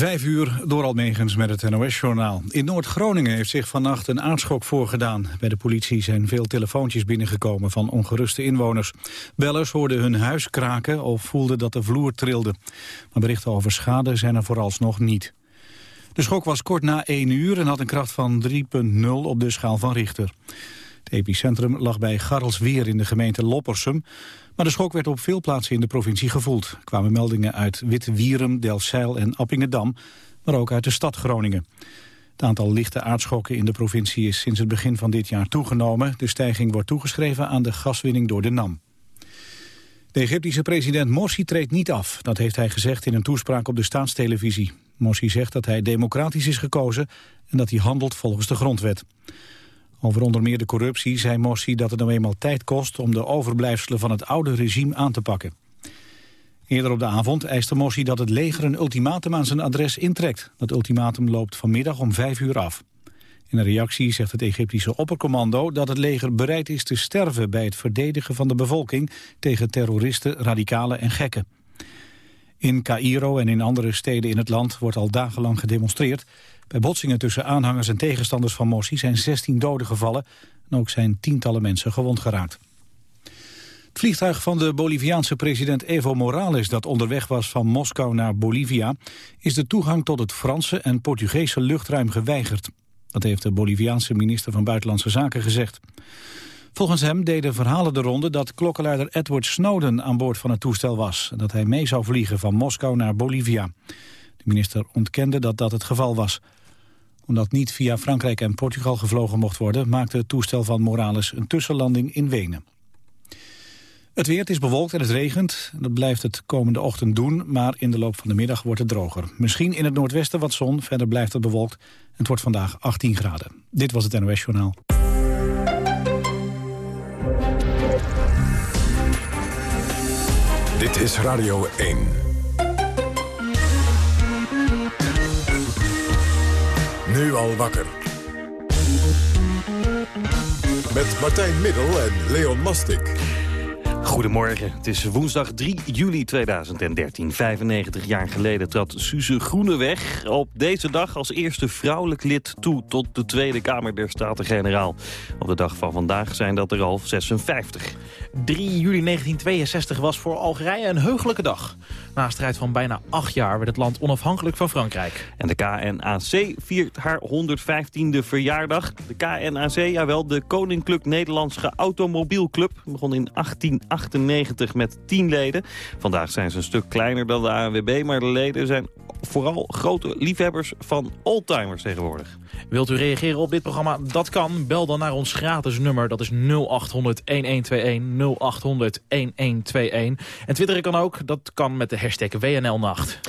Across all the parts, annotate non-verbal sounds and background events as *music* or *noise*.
Vijf uur door Almegens met het NOS-journaal. In Noord-Groningen heeft zich vannacht een aardschok voorgedaan. Bij de politie zijn veel telefoontjes binnengekomen van ongeruste inwoners. Bellers hoorden hun huis kraken of voelden dat de vloer trilde. Maar berichten over schade zijn er vooralsnog niet. De schok was kort na 1 uur en had een kracht van 3,0 op de schaal van Richter. Het epicentrum lag bij Garrelsweer in de gemeente Loppersum. Maar de schok werd op veel plaatsen in de provincie gevoeld. Er kwamen meldingen uit Witte-Wierum, Delfzijl en Appingedam, maar ook uit de stad Groningen. Het aantal lichte aardschokken in de provincie is sinds het begin van dit jaar toegenomen. De stijging wordt toegeschreven aan de gaswinning door de NAM. De Egyptische president Morsi treedt niet af. Dat heeft hij gezegd in een toespraak op de staatstelevisie. Morsi zegt dat hij democratisch is gekozen en dat hij handelt volgens de grondwet. Over onder meer de corruptie zei Morsi dat het nou eenmaal tijd kost... om de overblijfselen van het oude regime aan te pakken. Eerder op de avond eiste Morsi dat het leger een ultimatum aan zijn adres intrekt. Dat ultimatum loopt vanmiddag om vijf uur af. In een reactie zegt het Egyptische oppercommando dat het leger bereid is te sterven bij het verdedigen van de bevolking tegen terroristen, radicalen en gekken. In Cairo en in andere steden in het land wordt al dagenlang gedemonstreerd. Bij botsingen tussen aanhangers en tegenstanders van Morsi zijn 16 doden gevallen en ook zijn tientallen mensen gewond geraakt. Het vliegtuig van de Boliviaanse president Evo Morales dat onderweg was van Moskou naar Bolivia is de toegang tot het Franse en Portugese luchtruim geweigerd. Dat heeft de Boliviaanse minister van Buitenlandse Zaken gezegd. Volgens hem deden verhalen de ronde dat klokkenluider Edward Snowden aan boord van het toestel was... en dat hij mee zou vliegen van Moskou naar Bolivia. De minister ontkende dat dat het geval was. Omdat niet via Frankrijk en Portugal gevlogen mocht worden... maakte het toestel van Morales een tussenlanding in Wenen. Het weer is bewolkt en het regent. Dat blijft het komende ochtend doen, maar in de loop van de middag wordt het droger. Misschien in het noordwesten wat zon, verder blijft het bewolkt. Het wordt vandaag 18 graden. Dit was het NOS Journaal. Dit is Radio 1. Nu al wakker. Met Martijn Middel en Leon Mastik. Goedemorgen, het is woensdag 3 juli 2013. 95 jaar geleden trad Suze Groeneweg op deze dag als eerste vrouwelijk lid toe tot de Tweede Kamer der Staten-Generaal. Op de dag van vandaag zijn dat er al 56. 3 juli 1962 was voor Algerije een heugelijke dag. Na een strijd van bijna acht jaar werd het land onafhankelijk van Frankrijk. En de KNAC viert haar 115e verjaardag. De KNAC, jawel, de Koninklijk Nederlandse Automobielclub, begon in 1898 met 10 leden. Vandaag zijn ze een stuk kleiner dan de ANWB, maar de leden zijn vooral grote liefhebbers van oldtimers tegenwoordig. Wilt u reageren op dit programma? Dat kan. Bel dan naar ons gratis nummer. Dat is 0800-1121, 0800-1121. En twitteren kan ook. Dat kan met de hashtag WNLnacht.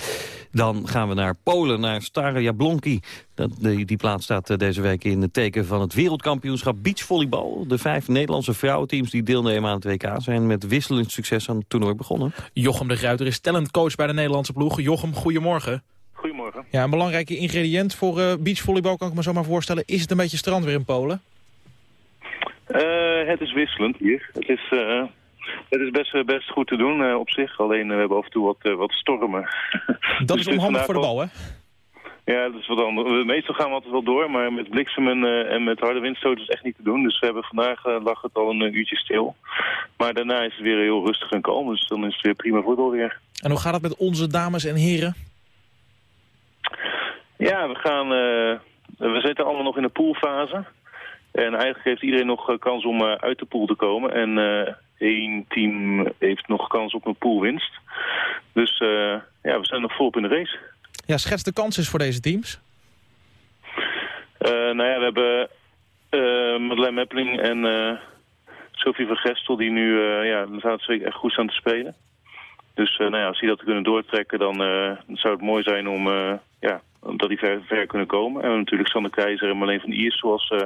Dan gaan we naar Polen, naar Stare Jablonki. Dat, die, die plaats staat eh, deze week in het teken van het wereldkampioenschap beachvolleybal. De vijf Nederlandse vrouwenteams die deelnemen aan het WK... zijn met wisselend succes aan het toernooi begonnen. Jochem de Gruiter is talentcoach bij de Nederlandse ploeg. Jochem, goedemorgen. Goedemorgen. Ja, een belangrijke ingrediënt voor uh, beachvolleybal kan ik me zo maar voorstellen. Is het een beetje strand weer in Polen? Uh, het is wisselend hier. Het is, uh, het is best, best goed te doen op zich. Alleen we hebben af en toe wat, wat stormen. *laughs* Dat is onhandig voor de bal, hè? Ja, dat is wat anders. Meestal gaan we altijd wel door, maar met bliksem en, en met harde windstoten is het echt niet te doen. Dus we hebben vandaag lag het al een uurtje stil. Maar daarna is het weer heel rustig en kalm, dus dan is het weer prima voetbal weer. En hoe gaat het met onze dames en heren? Ja, we gaan... We zitten allemaal nog in de poolfase. En eigenlijk heeft iedereen nog kans om uit de pool te komen. En één team heeft nog kans op een poolwinst. Dus ja, we zijn nog volop in de race. Ja, schets de kansen voor deze teams. nou ja, we hebben Madeleine Meppeling en Sophie van Gestel... die nu ja, de echt goed staan te spelen. Dus nou ja, als die dat kunnen doortrekken, dan zou het mooi zijn om ja, dat die ver, ver kunnen komen. En natuurlijk Sander Keizer en Marleen van Iers zoals, uh,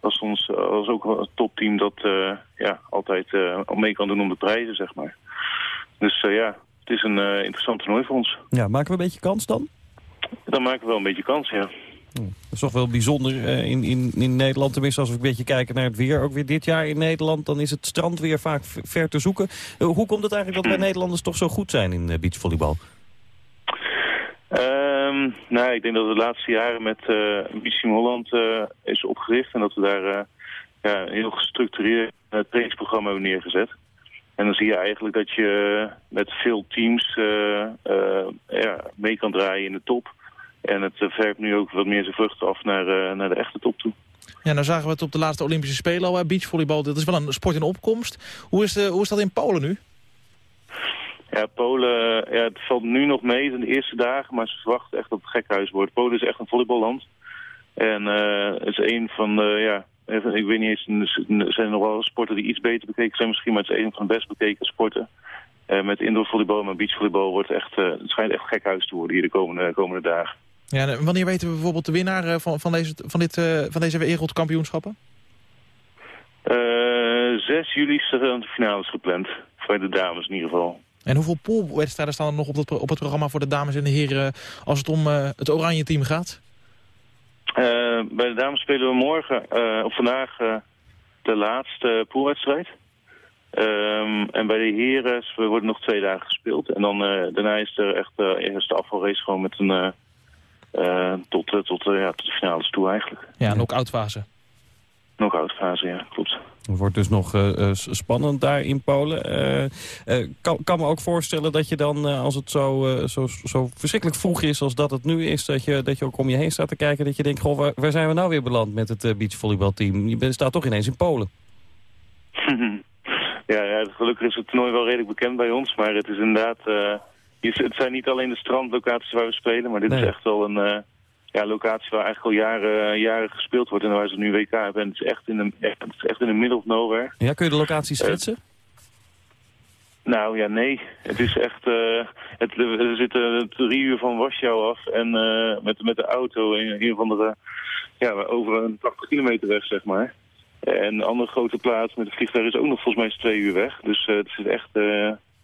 als, ons, als ook een topteam dat uh, ja, altijd uh, mee kan doen om de prijzen, zeg maar. Dus ja, het is een interessant toernooi voor ons. Ja, maken we een beetje kans dan? Dan maken we wel een beetje kans, ja. Dat is toch wel bijzonder in, in, in Nederland. Tenminste, als we een beetje kijken naar het weer. Ook weer dit jaar in Nederland, dan is het strand weer vaak ver te zoeken. hoe komt het eigenlijk dat wij Nederlanders toch zo goed zijn in beachvolleybal? Um, nou, ik denk dat we de laatste jaren met uh, Beach Holland uh, is opgericht. En dat we daar uh, ja, heel gestructureerd trainingsprogramma hebben neergezet. En dan zie je eigenlijk dat je met veel teams ja, mee kan draaien in de top. En het vergt nu ook wat meer zijn vruchten af naar, naar de echte top toe. Ja, nou zagen we het op de laatste Olympische Spelen al. Beachvolleybal, dat is wel een sport in opkomst. Hoe is, hoe is dat in Polen nu? Ja, Polen, ja, het valt nu nog mee in de eerste dagen, maar ze verwachten echt dat het gekhuis wordt. Polen is echt een volleyballand. En uh, het is een van de, ja, ik weet niet eens, er zijn nog wel sporten die iets beter bekeken zijn misschien, maar het is een van de best bekeken sporten. Uh, met indoorvolleybal en beachvolleybal wordt echt, uh, het schijnt echt gekhuis te worden hier de komende, komende dagen. Ja, en wanneer weten we bijvoorbeeld de winnaar van, van, deze, van, dit, van deze wereldkampioenschappen? 6 juli staan de finales gepland. Voor de dames in ieder geval. En hoeveel poolwedstrijden staan er nog op het, op het programma voor de dames en de heren... als het om uh, het oranje team gaat? Uh, bij de dames spelen we morgen, uh, of vandaag, de laatste poolwedstrijd. Um, en bij de heren we worden nog twee dagen gespeeld. En dan daarna is er echt eerst de afvalrace gewoon met een... tot, tot, ja, tot de finales toe eigenlijk. Ja, knock-out fase. Knock-out fase, ja, klopt. Het wordt dus nog uh, spannend daar in Polen. Uh, kan, kan me ook voorstellen dat je dan, als het zo, zo, zo verschrikkelijk vroeg is als dat het nu is... Dat je, dat je ook om je heen staat te kijken dat je denkt... Goh, waar, waar zijn we nou weer beland met het beachvolleybalteam? Je staat toch ineens in Polen. *laughs* ja, ja, gelukkig is het toernooi wel redelijk bekend bij ons. Maar het is inderdaad... het zijn niet alleen de strandlocaties waar we spelen... maar dit is echt wel een ja, locatie waar eigenlijk al jaren, jaren gespeeld wordt en waar ze nu WK hebben. En het is echt in de, echt, het is echt in de middle of nowhere. Ja, kun je de locatie schetsen? Uh, nou ja, nee. Het is echt... Uh, het, we zitten drie uur van Warschau af en uh, met, met de auto in een van de... Ja, over een 80 kilometer weg, zeg maar. En een andere grote plaats met het vliegtuig is ook nog volgens mij twee uur weg. Dus het zit echt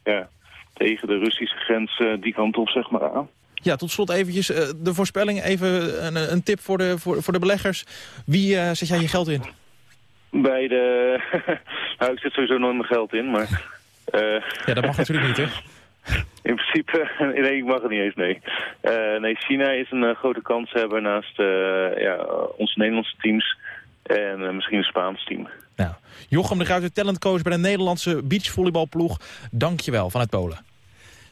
ja, tegen de Russische grens die kant op, zeg maar, aan. Ja, tot slot eventjes uh, de voorspelling. Even een, een, tip voor de, voor, voor de beleggers. Wie uh, zet jij je geld in? Bij de... *laughs* nou, ik zet sowieso nooit mijn geld in, maar... Uh... *laughs* Ja, dat mag natuurlijk niet, hè? *laughs* In principe, nee, ik mag het niet eens, nee. nee, China is een grote kanshebber naast ja, onze Nederlandse teams en misschien een Spaans team. Nou, Jochem de Gruiter, talentcoach bij de Nederlandse beachvolleybalploeg. Dank je wel vanuit Polen.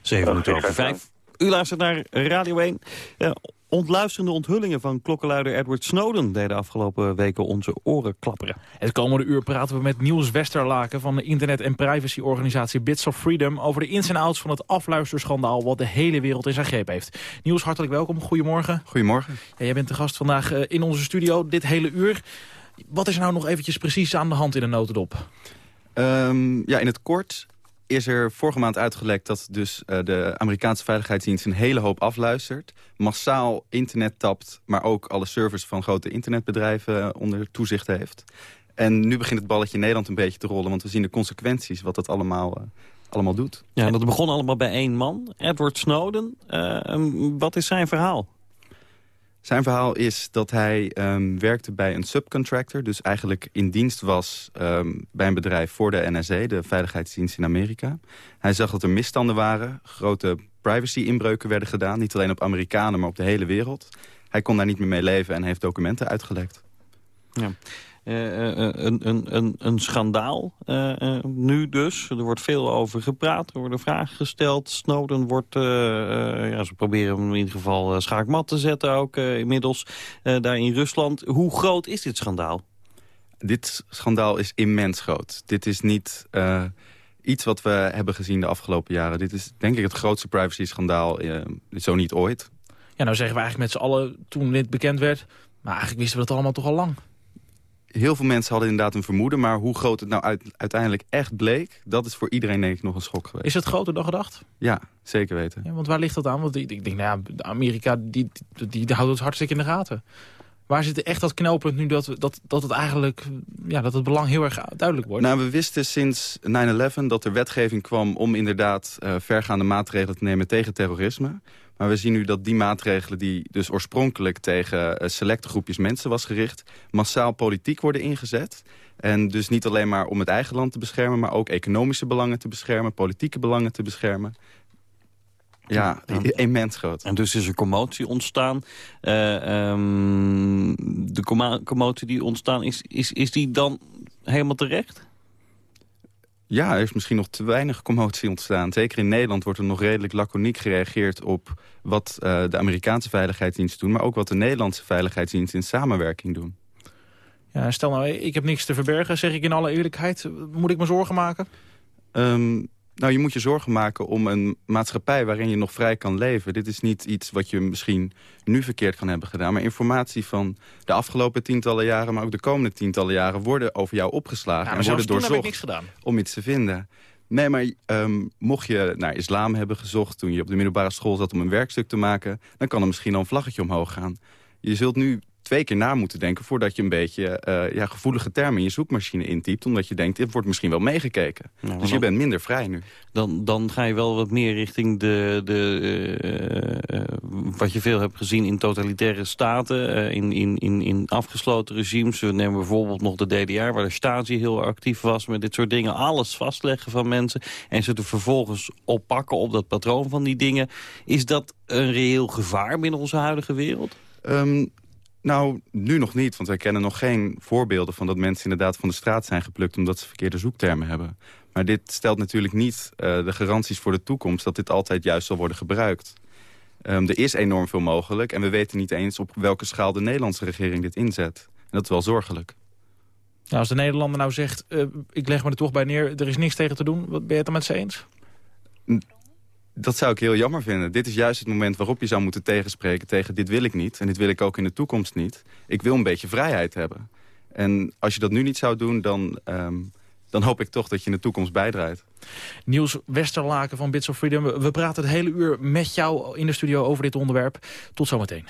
7 minuten over 5. U luistert naar Radio 1. Uh, ontluisterende onthullingen van klokkenluider Edward Snowden... deden afgelopen weken onze oren klapperen. Het komende uur praten we met Niels Westerlaken... van de internet- en privacyorganisatie Bits of Freedom... over de ins en outs van het afluisterschandaal... wat de hele wereld in zijn greep heeft. Niels, hartelijk welkom. Goedemorgen. Goedemorgen. Ja, jij bent de gast vandaag uh, in onze studio dit hele uur. Wat is er nou nog eventjes precies aan de hand in een notendop? Um, ja, in het kort is er vorige maand uitgelekt dat dus uh, de Amerikaanse Veiligheidsdienst een hele hoop afluistert. Massaal internet tapt, maar ook alle servers van grote internetbedrijven uh, onder toezicht heeft. En nu begint het balletje Nederland een beetje te rollen, want we zien de consequenties wat dat allemaal, uh, allemaal doet. Ja, dat begon allemaal bij één man, Edward Snowden. wat is zijn verhaal? Zijn verhaal is dat hij um, werkte bij een subcontractor. Dus eigenlijk in dienst was um, bij een bedrijf voor de NSA, de veiligheidsdienst in Amerika. Hij zag dat er misstanden waren. Grote privacy-inbreuken werden gedaan. Niet alleen op Amerikanen, maar op de hele wereld. Hij kon daar niet meer mee leven en heeft documenten uitgelekt. Ja. Uh, een, een, een, een schandaal uh, nu dus. Er wordt veel over gepraat, er worden vragen gesteld. Snowden wordt, ja, ze proberen hem in ieder geval schaakmat te zetten ook inmiddels daar in Rusland. Hoe groot is dit schandaal? Dit schandaal is immens groot. Dit is niet iets wat we hebben gezien de afgelopen jaren. Dit is denk ik het grootste privacy-schandaal, zo niet ooit. Ja, nou zeggen we eigenlijk met z'n allen toen dit bekend werd... maar eigenlijk wisten we dat allemaal toch al lang heel veel mensen hadden inderdaad een vermoeden... maar hoe groot het nou uiteindelijk echt bleek... dat is voor iedereen denk ik nog een schok geweest. Is het groter dan gedacht? Ja, zeker weten. Ja, want waar ligt dat aan? Want ik, ik denk, nou ja, Amerika die, die, die, houdt het hartstikke in de gaten. Waar zit echt dat knooppunt nu dat, dat, dat het eigenlijk ja, dat het belang heel erg duidelijk wordt? Nou, we wisten sinds 9-11 dat er wetgeving kwam om inderdaad uh, vergaande maatregelen te nemen tegen terrorisme. Maar we zien nu dat die maatregelen die dus oorspronkelijk tegen uh, selecte groepjes mensen was gericht... massaal politiek worden ingezet. En dus niet alleen maar om het eigen land te beschermen... maar ook economische belangen te beschermen, politieke belangen te beschermen. Ja, immens groot. En dus is er commotie ontstaan. Uh, um, de commotie die ontstaan, is, is, is die dan helemaal terecht? Ja, er is misschien nog te weinig commotie ontstaan. Zeker in Nederland wordt er nog redelijk laconiek gereageerd op wat uh, de Amerikaanse veiligheidsdiensten doen... maar ook wat de Nederlandse veiligheidsdiensten in samenwerking doen. Ja, stel nou, ik heb niks te verbergen, zeg ik in alle eerlijkheid. Moet ik me zorgen maken? Um, nou, je moet je zorgen maken om een maatschappij waarin je nog vrij kan leven. Dit is niet iets wat je misschien nu verkeerd kan hebben gedaan. Maar informatie van de afgelopen tientallen jaren, maar ook de komende tientallen jaren... worden over jou opgeslagen en worden doorzocht om iets te vinden. Nee, maar um, mocht je naar islam hebben gezocht... toen je op de middelbare school zat om een werkstuk te maken... dan kan er misschien al een vlaggetje omhoog gaan. Je zult nu twee keer na moeten denken... voordat je een beetje uh, ja, gevoelige termen in je zoekmachine intypt. Omdat je denkt, dit wordt misschien wel meegekeken. dus je bent minder vrij nu. Dan, dan ga je wel wat meer richting de, de, uh, wat je veel hebt gezien in totalitaire staten. in, in, in, in afgesloten regimes. We nemen bijvoorbeeld nog de DDR, waar de Stasi heel actief was... met dit soort dingen. Alles vastleggen van mensen. En ze er vervolgens oppakken op dat patroon van die dingen. Is dat een reëel gevaar binnen onze huidige wereld? Um, nou, nu nog niet, want wij kennen nog geen voorbeelden van dat mensen inderdaad van de straat zijn geplukt omdat ze verkeerde zoektermen hebben. Maar dit stelt natuurlijk niet uh, de garanties voor de toekomst dat dit altijd juist zal worden gebruikt. Um, er is enorm veel mogelijk en we weten niet eens op welke schaal de Nederlandse regering dit inzet. En dat is wel zorgelijk. Nou, als de Nederlander nou zegt, uh, ik leg me er toch bij neer, er is niks tegen te doen, wat ben je het dan met ze eens? Dat zou ik heel jammer vinden. Dit is juist het moment waarop je zou moeten tegenspreken tegen dit wil ik niet. En dit wil ik ook in de toekomst niet. Ik wil een beetje vrijheid hebben. En als je dat nu niet zou doen, dan, um, dan hoop ik toch dat je in de toekomst bijdraait. Niels Westerlaken van Bits of Freedom. We praten het hele uur met jou in de studio over dit onderwerp. Tot zometeen.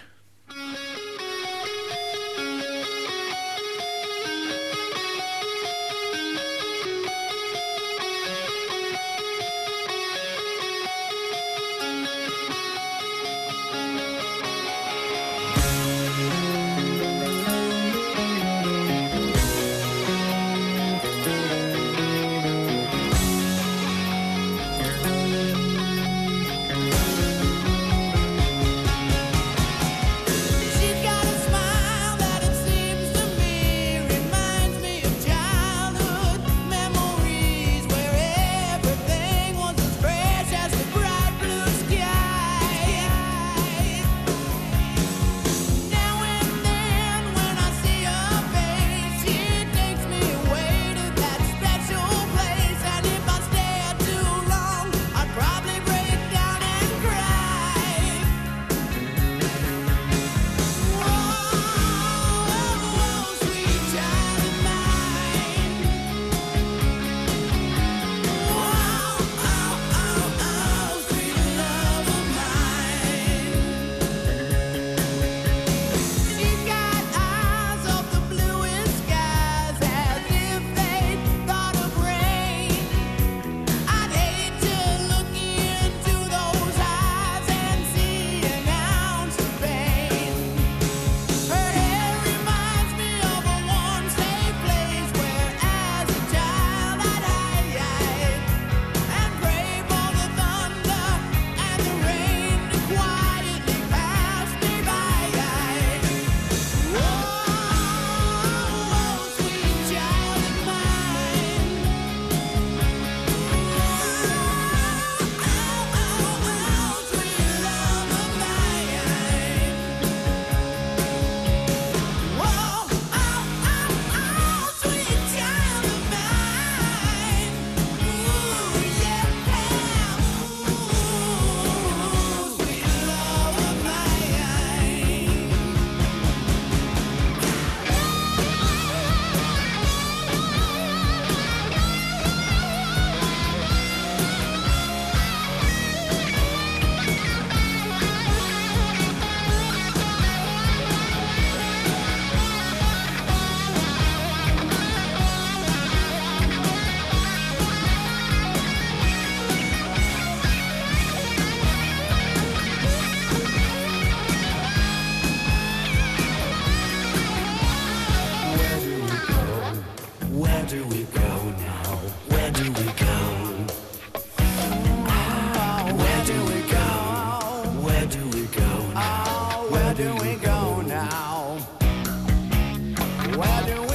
do we go now? Where do we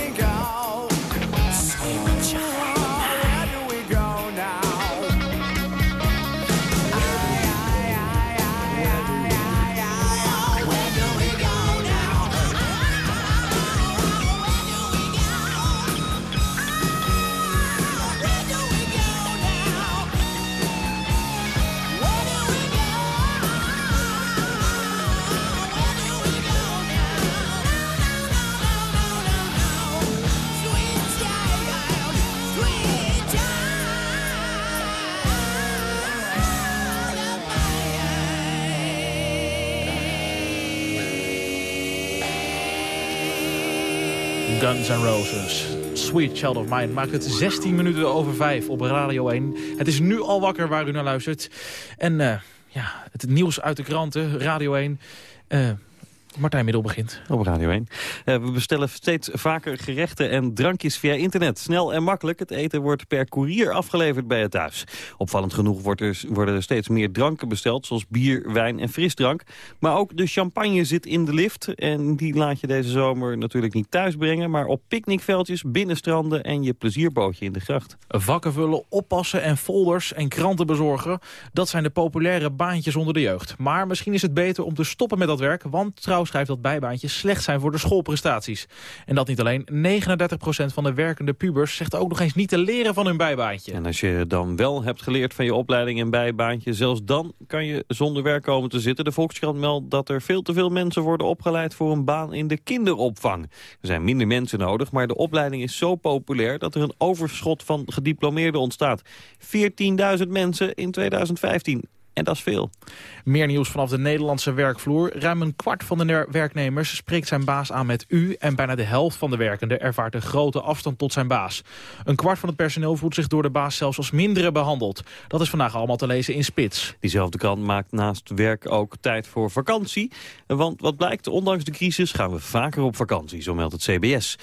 Guns N' Roses. Sweet Child of Mine maakt het 16 minuten over 5 op Radio 1. Het is nu al wakker waar u naar luistert. En uh, ja, het nieuws uit de kranten, Radio 1... Uh, Martijn Middel begint. Op Radio 1. Uh, we bestellen steeds vaker gerechten en drankjes via internet. Snel en makkelijk. Het eten wordt per koerier afgeleverd bij het thuis. Opvallend genoeg wordt er, worden er steeds meer dranken besteld... zoals bier, wijn en frisdrank. Maar ook de champagne zit in de lift. En die laat je deze zomer natuurlijk niet thuis brengen... maar op picknickveldjes, binnenstranden en je plezierbootje in de gracht. Vakken vullen, oppassen en folders en kranten bezorgen... dat zijn de populaire baantjes onder de jeugd. Maar misschien is het beter om te stoppen met dat werk... want trouwens schrijft dat bijbaantjes slecht zijn voor de schoolprestaties. En dat niet alleen, 39% van de werkende pubers zegt ook nog eens niet te leren van hun bijbaantje. En als je dan wel hebt geleerd van je opleiding en bijbaantje, zelfs dan kan je zonder werk komen te zitten. De Volkskrant meldt dat er veel te veel mensen worden opgeleid voor een baan in de kinderopvang. Er zijn minder mensen nodig, maar de opleiding is zo populair dat er een overschot van gediplomeerden ontstaat. 14.000 mensen in 2015. En dat is veel. Meer nieuws vanaf de Nederlandse werkvloer. Ruim een kwart van de werknemers spreekt zijn baas aan met u... en bijna de helft van de werkenden ervaart een grote afstand tot zijn baas. Een kwart van het personeel voelt zich door de baas zelfs als mindere behandeld. Dat is vandaag allemaal te lezen in Spits. Diezelfde krant maakt naast werk ook tijd voor vakantie. Want wat blijkt, ondanks de crisis gaan we vaker op vakantie, zo meldt het CBS.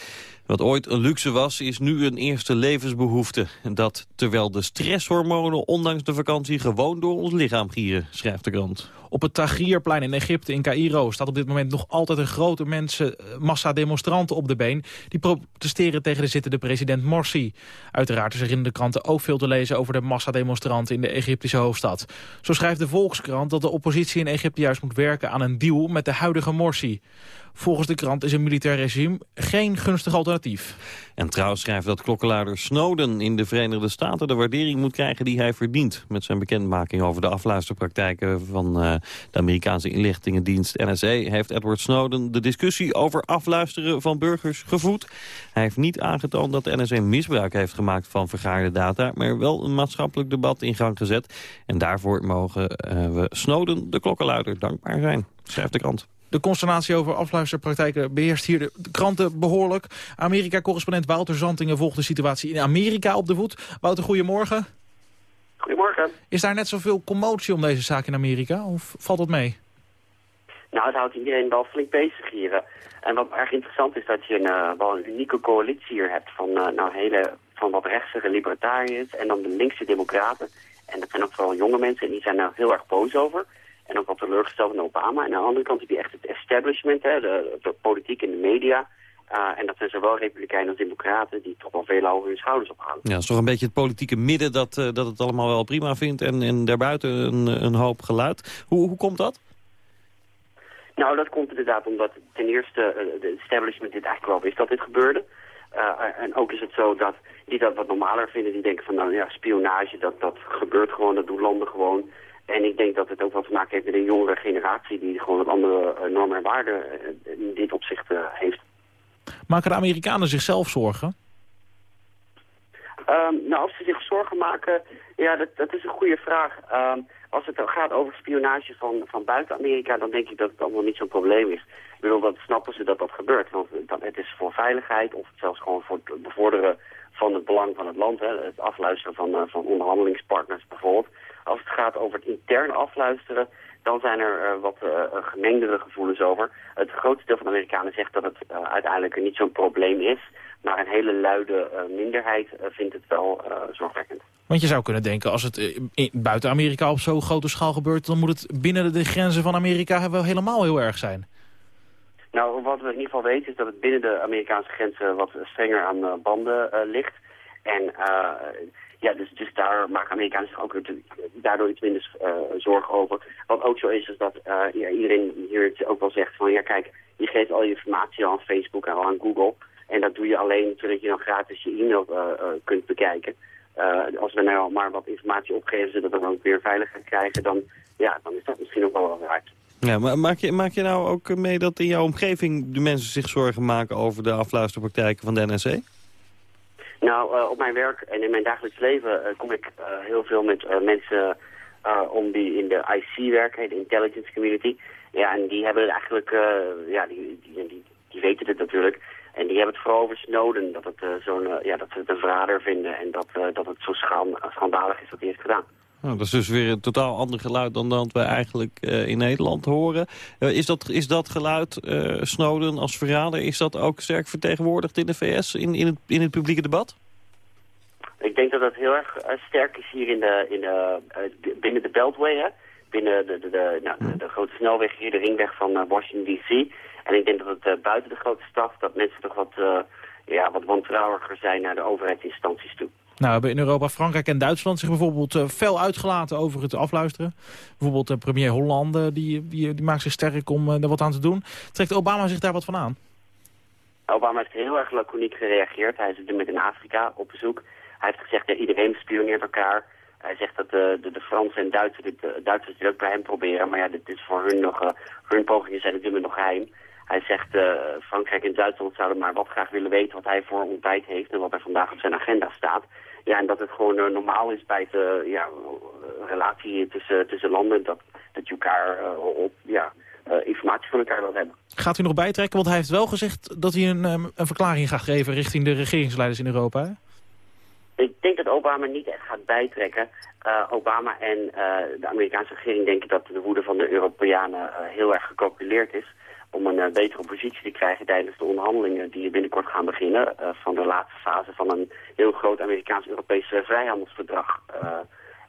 Wat ooit een luxe was, is nu een eerste levensbehoefte. En dat terwijl de stresshormonen ondanks de vakantie gewoon door ons lichaam gieren, schrijft de krant. Op het Tahrirplein in Egypte, in Cairo, staat op dit moment nog altijd een grote mensenmassa demonstranten op de been. Die protesteren tegen de zittende president Morsi. Uiteraard is er in de kranten ook veel te lezen over de massademonstranten in de Egyptische hoofdstad. Zo schrijft de Volkskrant dat de oppositie in Egypte juist moet werken aan een deal met de huidige Morsi. Volgens de krant is een militair regime geen gunstig alternatief. En trouw schrijft dat klokkenluider Snowden in de Verenigde Staten de waardering moet krijgen die hij verdient. Met zijn bekendmaking over de afluisterpraktijken van uh, de Amerikaanse inlichtingendienst NSA heeft Edward Snowden de discussie over afluisteren van burgers gevoed. Hij heeft niet aangetoond dat de NSA misbruik heeft gemaakt van vergaarde data, maar wel een maatschappelijk debat in gang gezet. En daarvoor mogen uh, we Snowden de klokkenluider dankbaar zijn, schrijft de krant. De consternatie over afluisterpraktijken beheerst hier de kranten behoorlijk. Amerika-correspondent Wouter Zantingen volgt de situatie in Amerika op de voet. Wouter, goedemorgen. Goedemorgen. Is daar net zoveel commotie om deze zaak in Amerika of valt dat mee? Nou, het houdt iedereen wel flink bezig hier. En wat erg interessant is dat je een, uh, wel een unieke coalitie hier hebt van, uh, nou, hele, van wat rechtse libertariërs en dan de linkse democraten. En dat zijn ook vooral jonge mensen en die zijn daar heel erg boos over. En ook wat teleurgesteld in Obama. En aan de andere kant heb je echt het establishment, hè, de, de politiek en de media. Uh, en dat zijn zowel republikeinen als democraten die toch wel veel over hun schouders ophouden. Ja, het is toch een beetje het politieke midden dat, uh, dat het allemaal wel prima vindt en, en daarbuiten een, een hoop geluid. Hoe, hoe komt dat? Nou, dat komt inderdaad omdat ten eerste uh, de establishment dit eigenlijk wel wist dat dit gebeurde. en ook is het zo dat die dat wat normaler vinden. Die denken van nou ja, spionage, dat, dat gebeurt gewoon, dat doen landen gewoon. En ik denk dat het ook wat te maken heeft met een jongere generatie... die gewoon wat andere normen en waarden in dit opzicht heeft. Maken de Amerikanen zichzelf zorgen? Um, nou, of ze zich zorgen maken, ja, dat, dat is een goede vraag. Um, als het gaat over spionage van, van buiten Amerika, dan denk ik dat het allemaal niet zo'n probleem is. Ik bedoel, dat snappen ze dat dat gebeurt. Want het is voor veiligheid of zelfs gewoon voor het bevorderen van het belang van het land. Hè, het afluisteren van, van onderhandelingspartners bijvoorbeeld. Als het gaat over het intern afluisteren, dan zijn er uh, wat uh, gemengdere gevoelens over. Het grootste deel van de Amerikanen zegt dat het uiteindelijk niet zo'n probleem is. Maar een hele luide minderheid vindt het wel zorgwekkend. Want je zou kunnen denken, als het in, buiten Amerika op zo'n grote schaal gebeurt... dan moet het binnen de grenzen van Amerika wel helemaal heel erg zijn. Nou, wat we in ieder geval weten is dat het binnen de Amerikaanse grenzen wat strenger aan banden ligt. En ja, dus, dus daar maken Amerikanen zich ook daardoor iets minder zorgen over. Wat ook zo is, is dat ja, iedereen hier ook wel zegt van ja kijk, je geeft al je informatie aan Facebook en al aan Google. En dat doe je alleen zodat je dan gratis je e-mail kunt bekijken. Als we nou maar wat informatie opgeven zodat we dan ook weer veiliger krijgen, dan, ja, dan is dat misschien ook wel wel waard. Ja, maar maak je, maak je nou ook mee dat in jouw omgeving de mensen zich zorgen maken over de afluisterpraktijken van de NSC? Nou, uh, op mijn werk en in mijn dagelijks leven uh, kom ik heel veel met mensen om die in de IC werken, de intelligence community. Ja, en die hebben het eigenlijk, ja, die, die, die, weten het natuurlijk. En die hebben het vooral over Snowden, dat, het, zo'n, ja, dat ze het een verrader vinden en dat, dat het zo schandalig is wat hij heeft gedaan. Nou, dat is dus weer een totaal ander geluid dan dat we eigenlijk in Nederland horen. is, dat, is dat geluid, Snowden als verrader, is dat ook sterk vertegenwoordigd in de VS, in, in, het, in het publieke debat? Ik denk dat dat heel erg sterk is hier in de, in de, binnen de Beltway, hè? binnen de, de, de, nou, de, grote snelweg hier, de ringweg van Washington D.C., en ik denk dat het buiten de grote stad, dat mensen toch wat, ja, wat wantrouwiger zijn naar de overheidsinstanties toe. Nou, hebben in Europa Frankrijk en Duitsland zich bijvoorbeeld uh, fel uitgelaten over het afluisteren. Bijvoorbeeld premier Hollande, die, die, die, maakt zich sterk om er wat aan te doen. Trekt Obama zich daar wat van aan? Obama heeft heel erg laconiek gereageerd. Hij is nu met in Afrika op bezoek. Hij heeft gezegd, dat iedereen spioneert elkaar. Hij zegt dat de, de, de Fransen en Duitsers dit, Duitsers dit ook bij hem proberen. Maar ja, dit is voor hun nog, hun pogingen zijn natuurlijk nog geheim. Hij zegt, uh, Frankrijk en Duitsland zouden maar wat graag willen weten wat hij voor ontbijt heeft en wat er vandaag op zijn agenda staat. Ja, en dat het gewoon uh, normaal is bij de ja, relatie tussen, tussen landen, dat, dat je elkaar op, ja, informatie van elkaar wil hebben. Gaat u nog bijtrekken? Want hij heeft wel gezegd dat hij een, een verklaring gaat geven richting de regeringsleiders in Europa. Hè? Ik denk dat Obama niet echt gaat bijtrekken. Uh, Obama en uh, de Amerikaanse regering denken dat de woede van de Europeanen uh, heel erg gecalculeerd is om een uh, betere positie te krijgen tijdens de onderhandelingen die binnenkort gaan beginnen uh, van de laatste fase van een heel groot Amerikaans-Europees vrijhandelsverdrag. Uh,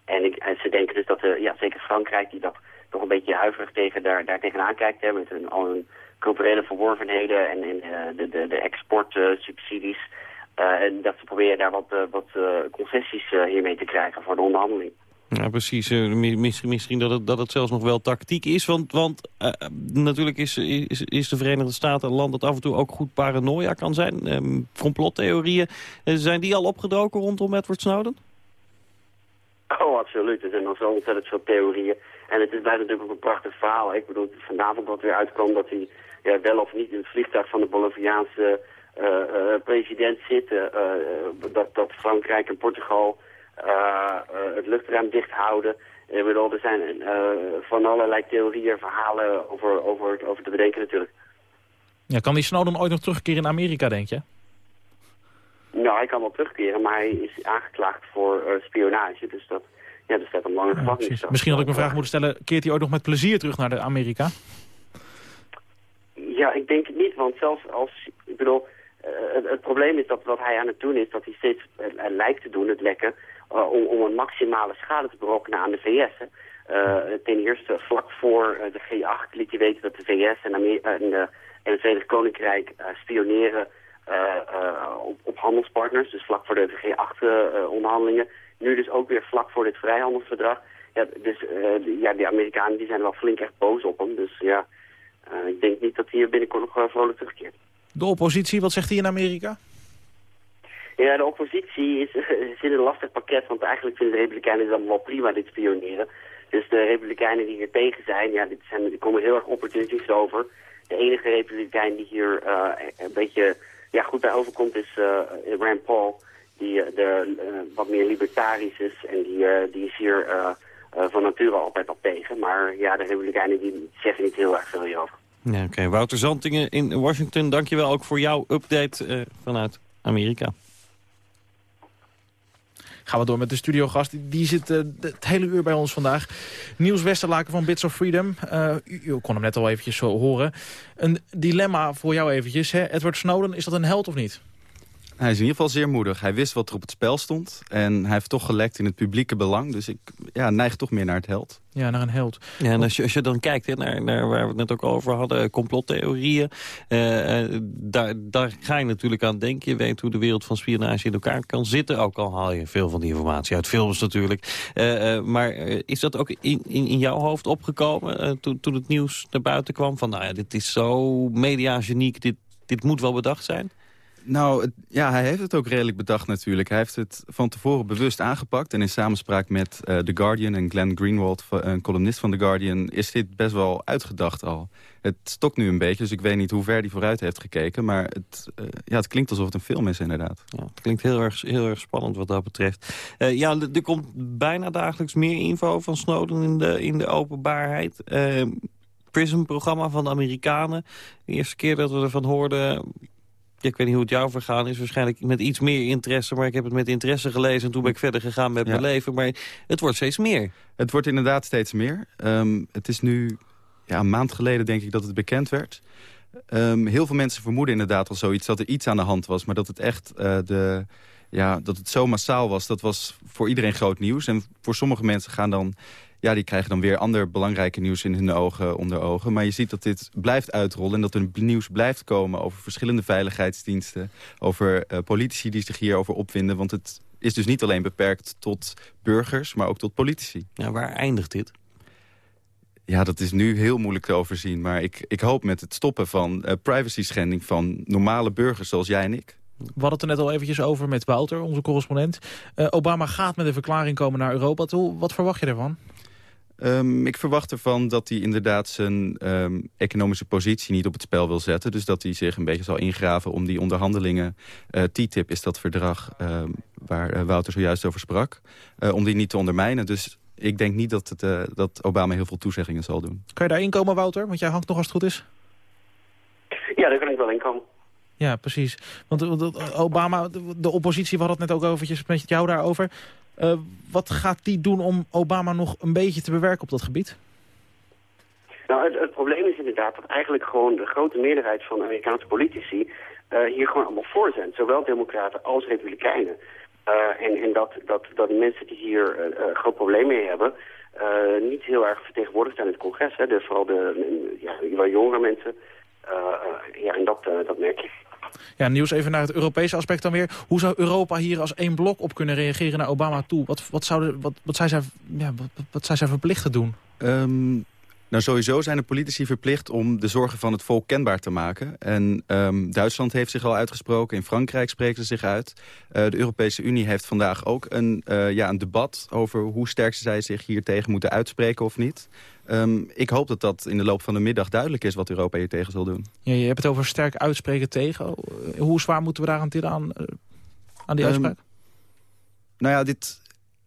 en, ik, en, ze denken dus dat ja, zeker Frankrijk, die dat toch een beetje huiverig tegen, daar, daar tegenaan kijkt, met hun, al hun culturele verworvenheden en, en de, de, de exportsubsidies, en dat ze proberen daar wat, wat concessies hiermee te krijgen voor de onderhandeling. Ja, precies. Uh, misschien, misschien dat, het, dat het zelfs nog wel tactiek is. Want, want uh, natuurlijk is, is, is de Verenigde Staten een land dat af en toe ook goed paranoia kan zijn. Um, complottheorieën. Uh, zijn die al opgedoken rondom Edward Snowden? Oh, absoluut. Er zijn al zo ontzettend theorieën. En het is bijna natuurlijk ook een prachtig verhaal. Ik bedoel, vanavond wat weer uitkwam dat hij ja, wel of niet in het vliegtuig van de Boliviaanse president zit. dat, dat Frankrijk en Portugal het luchtruim dicht houden. Ik bedoel, er zijn uh, van allerlei theorieën, verhalen over, over, over te bedenken natuurlijk. Ja, kan die Snowden ooit nog terugkeren in Amerika, denk je? Nou, hij kan wel terugkeren, maar hij is aangeklaagd voor spionage. Dus dat, ja, dat staat hem lang in gevangenis. Ja, Misschien had ik mijn vraag moeten stellen, keert hij ooit nog met plezier terug naar de Amerika? Ja, ik denk het niet, want zelfs als, ik bedoel, het, het, probleem is dat wat hij aan het doen is, dat hij steeds lijkt te doen, het lekken, om, om, een maximale schade te berokkenen aan de VS. Uh, ten eerste, vlak voor uh, de G8 liet hij weten dat de VS en, de, het Verenigd Koninkrijk spioneren op, handelspartners. Dus vlak voor de G8-onderhandelingen. nu dus ook weer vlak voor dit vrijhandelsverdrag. Ja, dus ja, die Amerikanen die zijn wel flink echt boos op hem. Dus ja, ik denk niet dat hij binnenkort nog vrolijk terugkeert. De oppositie, wat zegt hij in Amerika? Ja, de oppositie *laughs* is, in een lastig pakket, want eigenlijk vinden de Republikeinen het allemaal wel prima, dit spioneren. Dus de Republikeinen die hier tegen zijn, ja, dit zijn, die komen heel erg opportunistisch over. De enige Republikein die hier uh, een beetje ja, goed bij overkomt is uh, Rand Paul, die uh, de, wat meer libertarisch is en die, die is hier van nature altijd al tegen. Maar ja, de Republikeinen die zeggen niet heel erg veel hierover. Ja, Oké, Wouter Zantingen in Washington, dankjewel ook voor jouw update vanuit Amerika. Gaan we door met de studiogast. Die zit uh, het hele uur bij ons vandaag. Niels Westerlaken van Bits of Freedom. Uh, u, kon hem net al eventjes zo horen. Een dilemma voor jou eventjes. Hè? Edward Snowden, is dat een held of niet? Hij is in ieder geval zeer moedig. Hij wist wat er op het spel stond. En hij heeft toch gelekt in het publieke belang. Dus ik ja, neig toch meer naar het held. Ja, naar een held. Ja, en als je, als je dan kijkt hè, naar, naar waar we het net ook over hadden, complottheorieën. Uh, daar, daar ga je natuurlijk aan denken. Je weet hoe de wereld van spionage in elkaar kan zitten. Ook al haal je veel van die informatie uit films natuurlijk. Uh, maar is dat ook in, in, in jouw hoofd opgekomen toen, toen het nieuws naar buiten kwam? Van nou ja, dit is zo mediageniek, dit, dit moet wel bedacht zijn? Nou, ja, hij heeft het ook redelijk bedacht natuurlijk. Hij heeft het van tevoren bewust aangepakt. En in samenspraak met uh, The Guardian en Glenn Greenwald, een columnist van The Guardian... is dit best wel uitgedacht al. Het stokt nu een beetje, dus ik weet niet hoe ver hij vooruit heeft gekeken. Maar het, uh, ja, het klinkt alsof het een film is inderdaad. Ja, het klinkt heel erg, heel erg spannend wat dat betreft. Uh, ja, er komt bijna dagelijks meer info van Snowden in de, in de openbaarheid... PRISM-programma van de Amerikanen. De eerste keer dat we ervan hoorden... ik weet niet hoe het jou vergaan is. Waarschijnlijk met iets meer interesse. Maar ik heb het met interesse gelezen. En toen ben ik verder gegaan met ja. mijn leven. Maar het wordt steeds meer. Het wordt inderdaad steeds meer. Um, het is nu ja, een maand geleden denk ik dat het bekend werd. Um, heel veel mensen vermoeden inderdaad al zoiets. Dat er iets aan de hand was. Maar dat het echt uh, de... Ja, dat het zo massaal was, dat was voor iedereen groot nieuws. En voor sommige mensen gaan dan ja, die krijgen dan weer ander belangrijke nieuws in hun ogen, onder ogen. Maar je ziet dat dit blijft uitrollen en dat er nieuws blijft komen over verschillende veiligheidsdiensten. Over uh, politici die zich hierover opwinden. Want het is dus niet alleen beperkt tot burgers, maar ook tot politici. Ja, waar eindigt dit? Ja, dat is nu heel moeilijk te overzien. Maar ik, ik hoop met het stoppen van uh, privacy-schending van normale burgers zoals jij en ik. We hadden het er net al eventjes over met Wouter, onze correspondent. Uh, Obama gaat met een verklaring komen naar Europa toe. Wat verwacht je ervan? Um, ik verwacht ervan dat hij inderdaad zijn um, economische positie niet op het spel wil zetten. Dus dat hij zich een beetje zal ingraven om die onderhandelingen... Uh, TTIP is dat verdrag um, waar uh, Wouter zojuist over sprak... Uh, om die niet te ondermijnen. Dus ik denk niet dat, het, dat Obama heel veel toezeggingen zal doen. Kan je daar inkomen, Wouter? Want jij hangt nog als het goed is. Ja, daar kan ik wel inkomen. Ja, precies. Want Obama, de oppositie, we hadden het net ook eventjes met jou daarover... Uh, wat gaat die doen om Obama nog een beetje te bewerken op dat gebied? Nou, het, probleem is inderdaad dat eigenlijk gewoon de grote meerderheid van Amerikaanse politici uh, hier gewoon allemaal voor zijn. Zowel democraten als republikeinen. Uh, en en dat, dat, dat de mensen die hier uh, groot probleem mee hebben, niet heel erg vertegenwoordigd zijn in het congres. Hè. Dus vooral de ja, jongere mensen. ja, en dat, dat merk je. Ja, nieuws even naar het Europese aspect dan weer. Hoe zou Europa hier als één blok op kunnen reageren naar Obama toe? Wat, wat, zouden, wat, wat, zijn, zij, ja, wat, wat zijn zij verplicht te doen? Um, nou, sowieso zijn de politici verplicht om de zorgen van het volk kenbaar te maken. En um, Duitsland heeft zich al uitgesproken, in Frankrijk spreken ze zich uit. Uh, de Europese Unie heeft vandaag ook een, uh, ja, een debat over hoe sterk zij zich hier tegen moeten uitspreken of niet. Um, ik hoop dat dat in de loop van de middag duidelijk is wat Europa hier tegen zal doen. Ja, je hebt het over sterk uitspreken tegen. Hoe zwaar moeten we daar aan tillen aan, aan die uitspraak? Um, nou ja, dit,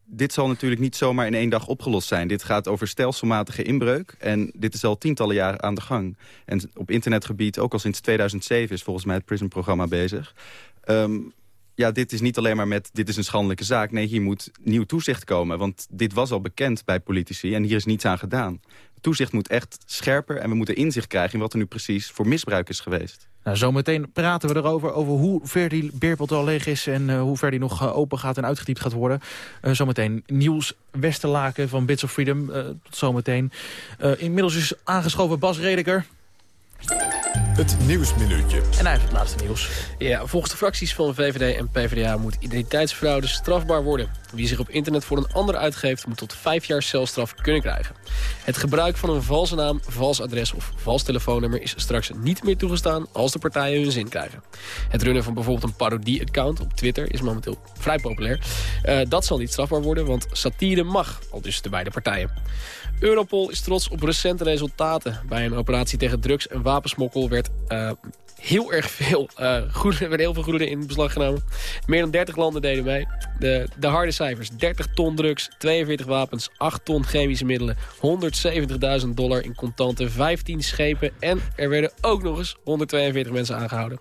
dit zal natuurlijk niet zomaar in één dag opgelost zijn. Dit gaat over stelselmatige inbreuk. En dit is al tientallen jaren aan de gang. En op internetgebied, ook al sinds 2007... is volgens mij het PRISM-programma bezig. Um, ja, dit is niet alleen maar met dit is een schandelijke zaak. Nee, hier moet nieuw toezicht komen. Want dit was al bekend bij politici en hier is niets aan gedaan. Toezicht moet echt scherper en we moeten inzicht krijgen... in wat er nu precies voor misbruik is geweest. Nou, zometeen praten we erover, over hoe ver die beerpot al leeg is... en uh, hoe ver die nog uh, open gaat en uitgediept gaat worden. Uh, zometeen Nieuws Westerlaken van Bits of Freedom. tot zometeen. inmiddels is aangeschoven Bas Redeker. Het Nieuwsminuutje. En heeft het laatste nieuws. Ja, volgens de fracties van VVD en PvdA moet identiteitsfraude strafbaar worden. Wie zich op internet voor een ander uitgeeft... moet tot vijf jaar celstraf kunnen krijgen. Het gebruik van een valse naam, vals adres of vals telefoonnummer... is straks niet meer toegestaan als de partijen hun zin krijgen. Het runnen van bijvoorbeeld een parodie-account op Twitter... is momenteel vrij populair. Uh, dat zal niet strafbaar worden, want satire mag, al dus de beide partijen. Europol is trots op recente resultaten. Bij een operatie tegen drugs- en wapensmokkel werd uh, heel erg veel, uh, goederen, werden heel veel goederen in beslag genomen. Meer dan 30 landen deden mee. De, de harde cijfers. 30 ton drugs, 42 wapens, 8 ton chemische middelen... 170.000 dollar in contanten, 15 schepen... en er werden ook nog eens 142 mensen aangehouden.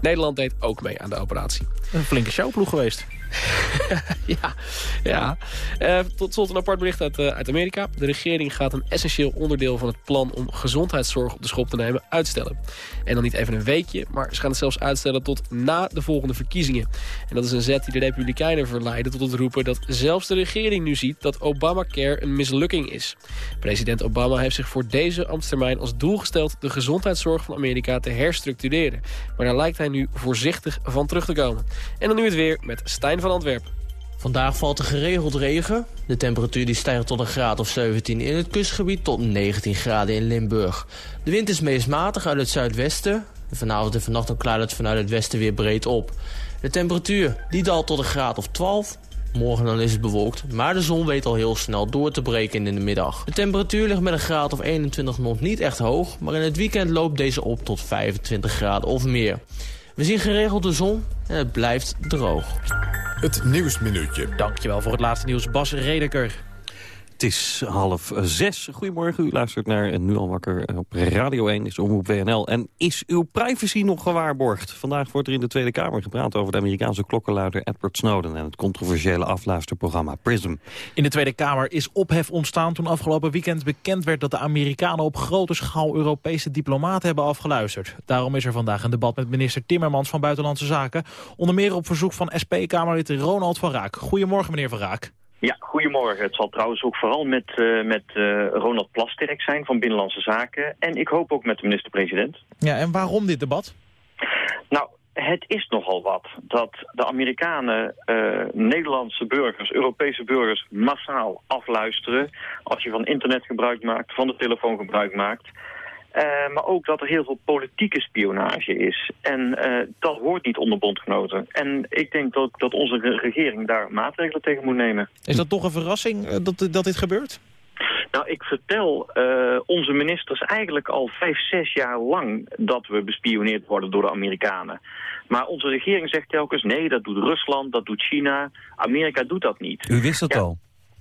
Nederland deed ook mee aan de operatie. Een flinke showploeg geweest. *laughs* ja, ja. Uh, tot slot een apart bericht uit, uh, uit Amerika. De regering gaat een essentieel onderdeel van het plan om gezondheidszorg op de schop te nemen uitstellen. En dan niet even een weekje, maar ze gaan het zelfs uitstellen tot na de volgende verkiezingen. En dat is een zet die de Republikeinen verleiden tot het roepen dat zelfs de regering nu ziet dat Obamacare een mislukking is. President Obama heeft zich voor deze ambtstermijn als doel gesteld de gezondheidszorg van Amerika te herstructureren. Maar daar lijkt hij nu voorzichtig van terug te komen. En dan nu het weer met Stijn van Antwerpen. Vandaag valt er geregeld regen. De temperatuur die stijgt tot een graad of 17 in het kustgebied tot 19 graden in Limburg. De wind is meest matig uit het zuidwesten. Vanavond en vannacht klaart het vanuit het westen weer breed op. De temperatuur die daalt tot een graad of 12. Morgen dan is het bewolkt, maar de zon weet al heel snel door te breken in de middag. De temperatuur ligt met een graad of 21 nog niet echt hoog, maar in het weekend loopt deze op tot 25 graden of meer. We zien geregeld de zon en het blijft droog. Het Nieuwsminuutje. Dankjewel voor het laatste nieuws, Bas Redeker. Is half zes. Goedemorgen, u luistert naar Nu al wakker op Radio 1, is Omroep WNL. En is uw privacy nog gewaarborgd? Vandaag wordt er in de Tweede Kamer gepraat over de Amerikaanse klokkenluider Edward Snowden... en het controversiële afluisterprogramma PRISM. In de Tweede Kamer is ophef ontstaan toen afgelopen weekend bekend werd... dat de Amerikanen op grote schaal Europese diplomaten hebben afgeluisterd. Daarom is er vandaag een debat met minister Timmermans van Buitenlandse Zaken. Onder meer op verzoek van SP-Kamerlid Ronald van Raak. Goedemorgen, meneer van Raak. Ja, goedemorgen. Het zal trouwens ook vooral met, uh, met uh, Ronald Plasterk zijn van Binnenlandse Zaken. En ik hoop ook met de minister-president. Ja, en waarom dit debat? Nou, het is nogal wat dat de Amerikanen uh, Nederlandse burgers, Europese burgers massaal afluisteren. Als je van internet gebruik maakt, van de telefoon gebruik maakt. Uh, maar ook dat er heel veel politieke spionage is. En uh, dat hoort niet onder bondgenoten. En ik denk dat, dat onze regering daar maatregelen tegen moet nemen. Is dat toch een verrassing uh, dat, dat dit gebeurt? Nou, ik vertel onze ministers eigenlijk al vijf, zes jaar lang dat we bespioneerd worden door de Amerikanen. Maar onze regering zegt telkens, nee, dat doet Rusland, dat doet China. Amerika doet dat niet. U wist het ja. al?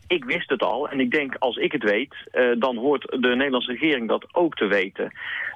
Ik wist het al. En ik denk, als ik het weet, uh, dan hoort de Nederlandse regering dat ook te weten.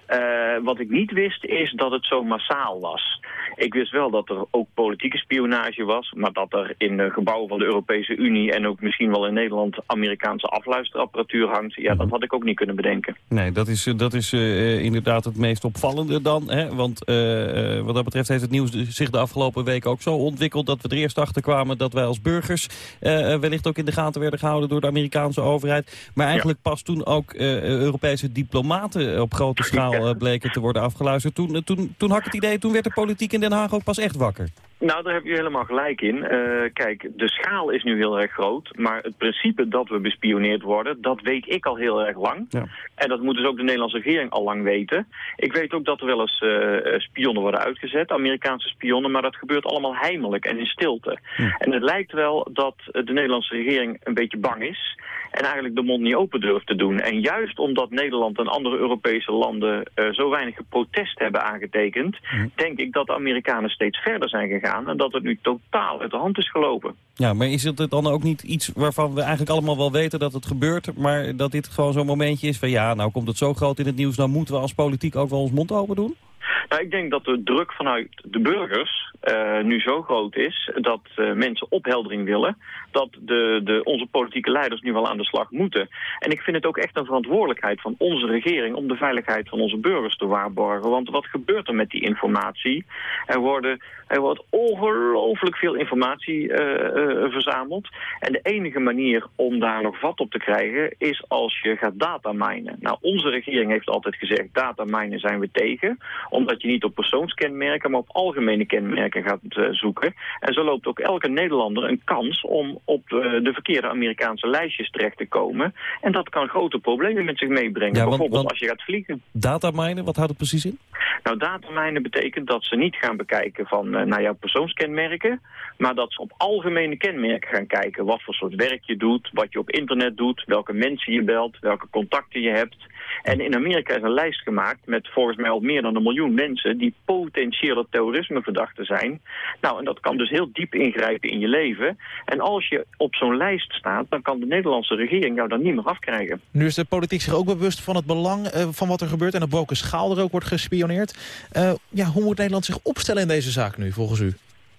Uh, wat ik niet wist, is dat het zo massaal was. Ik wist wel dat er ook politieke spionage was... maar dat er in de gebouwen van de Europese Unie... en ook misschien wel in Nederland Amerikaanse afluisterapparatuur hangt... ja, dat had ik ook niet kunnen bedenken. Nee, dat is, dat is uh, inderdaad het meest opvallende dan. Hè? Want uh, wat dat betreft heeft het nieuws zich de afgelopen weken ook zo ontwikkeld... dat we er eerst achter kwamen dat wij als burgers... wellicht ook in de gaten werden gehouden door de Amerikaanse overheid. Maar eigenlijk ja. pas toen ook Europese diplomaten op grote schaal bleken te worden afgeluisterd. Toen, toen, toen had ik het idee, toen werd de politiek in Den Haag ook pas echt wakker. Nou, daar heb je helemaal gelijk in. Uh, kijk, de schaal is nu heel erg groot. Maar het principe dat we bespioneerd worden, dat weet ik al heel erg lang. Ja. En dat moet dus ook de Nederlandse regering al lang weten. Ik weet ook dat er wel eens uh, spionnen worden uitgezet, Amerikaanse spionnen. Maar dat gebeurt allemaal heimelijk en in stilte. Ja. En het lijkt wel dat de Nederlandse regering een beetje bang is. En eigenlijk de mond niet open durft te doen. En juist omdat Nederland en andere Europese landen uh, zo weinig protest hebben aangetekend... Ja. denk ik dat de Amerikanen steeds verder zijn gegaan en dat het nu totaal uit de hand is gelopen. Ja, maar is het dan ook niet iets waarvan we eigenlijk allemaal wel weten dat het gebeurt... maar dat dit gewoon zo'n momentje is van ja, nou komt het zo groot in het nieuws... dan moeten we als politiek ook wel ons mond open doen? Nou, ik denk dat de druk vanuit de burgers uh, nu zo groot is dat uh, mensen opheldering willen. Dat de, de, onze politieke leiders nu wel aan de slag moeten. En ik vind het ook echt een verantwoordelijkheid van onze regering om de veiligheid van onze burgers te waarborgen. Want wat gebeurt er met die informatie? Er, worden, er wordt ongelooflijk veel informatie uh, verzameld. En de enige manier om daar nog vat op te krijgen is als je gaat dataminen. Nou, onze regering heeft altijd gezegd dataminen zijn we tegen. Omdat je niet op persoonskenmerken, maar op algemene kenmerken gaat uh, zoeken. En zo loopt ook elke Nederlander een kans om op de, de, verkeerde Amerikaanse lijstjes terecht te komen. En dat kan grote problemen met zich meebrengen. Ja, want, Bijvoorbeeld want als je gaat vliegen. Dataminen, wat houdt het precies in? Nou, dataminen betekent dat ze niet gaan bekijken van uh, naar jouw persoonskenmerken, maar dat ze op algemene kenmerken gaan kijken. Wat voor soort werk je doet, wat je op internet doet, welke mensen je belt, welke contacten je hebt. En in Amerika is een lijst gemaakt met volgens mij al meer dan een miljoen mensen die potentiële terrorismeverdachten zijn. Nou, en dat kan dus heel diep ingrijpen in je leven. En als je op zo'n lijst staat, dan kan de Nederlandse regering jou dan niet meer afkrijgen. Nu is de politiek zich ook bewust van het belang uh, van wat er gebeurt en op welke schaal er ook wordt gespioneerd. Uh, ja, hoe moet Nederland zich opstellen in deze zaak nu, volgens u?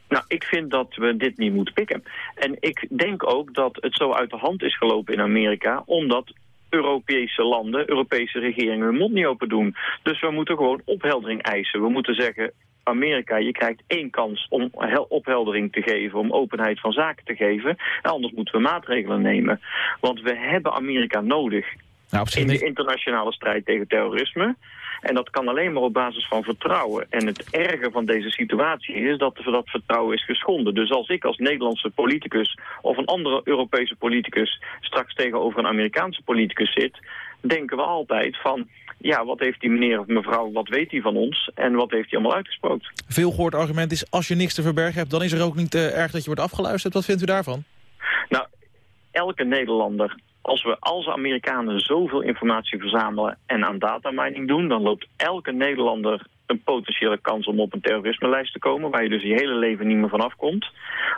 Nou, ik vind dat we dit niet moeten pikken. En ik denk ook dat het zo uit de hand is gelopen in Amerika... omdat Europese landen, Europese regeringen hun mond niet open doen. Dus we moeten gewoon opheldering eisen. We moeten zeggen, Amerika, je krijgt één kans om opheldering te geven, om openheid van zaken te geven. En anders moeten we maatregelen nemen. Want we hebben Amerika nodig nou, in de internationale strijd tegen terrorisme. En dat kan alleen maar op basis van vertrouwen. En het erge van deze situatie is dat dat vertrouwen is geschonden. Dus als ik als Nederlandse politicus of een andere Europese politicus straks tegenover een Amerikaanse politicus zit, denken we altijd van, ja, wat heeft die meneer of mevrouw, wat weet hij van ons en wat heeft hij allemaal uitgesproken? Veel gehoord argument is, als je niks te verbergen hebt, dan is er ook niet uh, erg dat je wordt afgeluisterd. Wat vindt u daarvan? Nou, elke Nederlander als we als Amerikanen zoveel informatie verzamelen en aan datamining doen... dan loopt elke Nederlander een potentiële kans om op een terrorisme-lijst te komen... waar je dus je hele leven niet meer vanaf komt.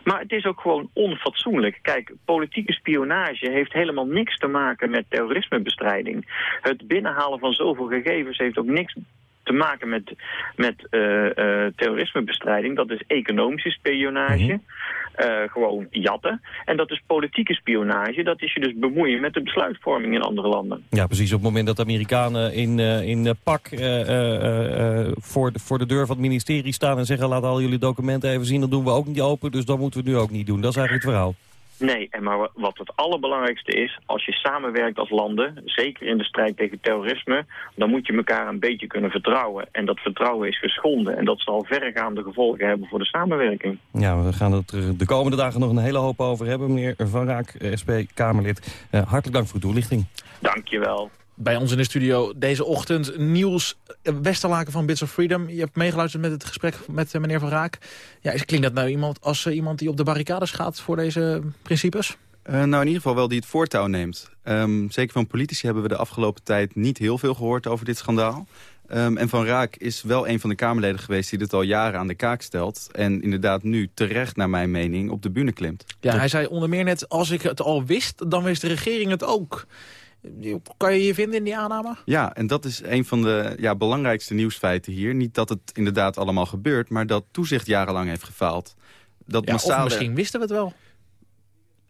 Maar het is ook gewoon onfatsoenlijk. Kijk, politieke spionage heeft helemaal niks te maken met terrorismebestrijding. Het binnenhalen van zoveel gegevens heeft ook niks te maken met, met uh, uh, terrorismebestrijding. Dat is economische spionage. Mhm. Uh, gewoon jatten. En dat is politieke spionage. Dat is je dus bemoeien met de besluitvorming in andere landen. Ja, precies. Op het moment dat de Amerikanen in, in pak voor, de, voor de deur van het ministerie staan... en zeggen laat al jullie documenten even zien, dan doen we ook niet open. Dus dat moeten we nu ook niet doen. Dat is eigenlijk het verhaal. Nee, en maar wat het allerbelangrijkste is, als je samenwerkt als landen, zeker in de strijd tegen terrorisme, dan moet je elkaar een beetje kunnen vertrouwen. En dat vertrouwen is geschonden en dat zal verregaande gevolgen hebben voor de samenwerking. Ja, we gaan het er de komende dagen nog een hele hoop over hebben. Meneer Van Raak, SP-Kamerlid, uh, hartelijk dank voor de toelichting. Dankjewel bij ons in de studio deze ochtend nieuws eh, Westerlaken van Bits of Freedom. Je hebt meegeluisterd met het gesprek met eh, meneer Van Raak. Ja, klinkt dat nou iemand als uh, iemand die op de barricades gaat voor deze principes? Uh, nou, in ieder geval wel die het voortouw neemt. Um, zeker van politici hebben we de afgelopen tijd niet heel veel gehoord over dit schandaal. Um, en Van Raak is wel een van de Kamerleden geweest die dit al jaren aan de kaak stelt. En inderdaad nu terecht, naar mijn mening, op de bühne klimt. Ja, hij zei onder meer net, als ik het al wist, dan wist de regering het ook. Kan je je vinden in die aanname? Ja, en dat is een van de ja, belangrijkste nieuwsfeiten hier. Niet dat het inderdaad allemaal gebeurt, maar dat toezicht jarenlang heeft gefaald. Dat ja, massale... Of misschien wisten we het wel.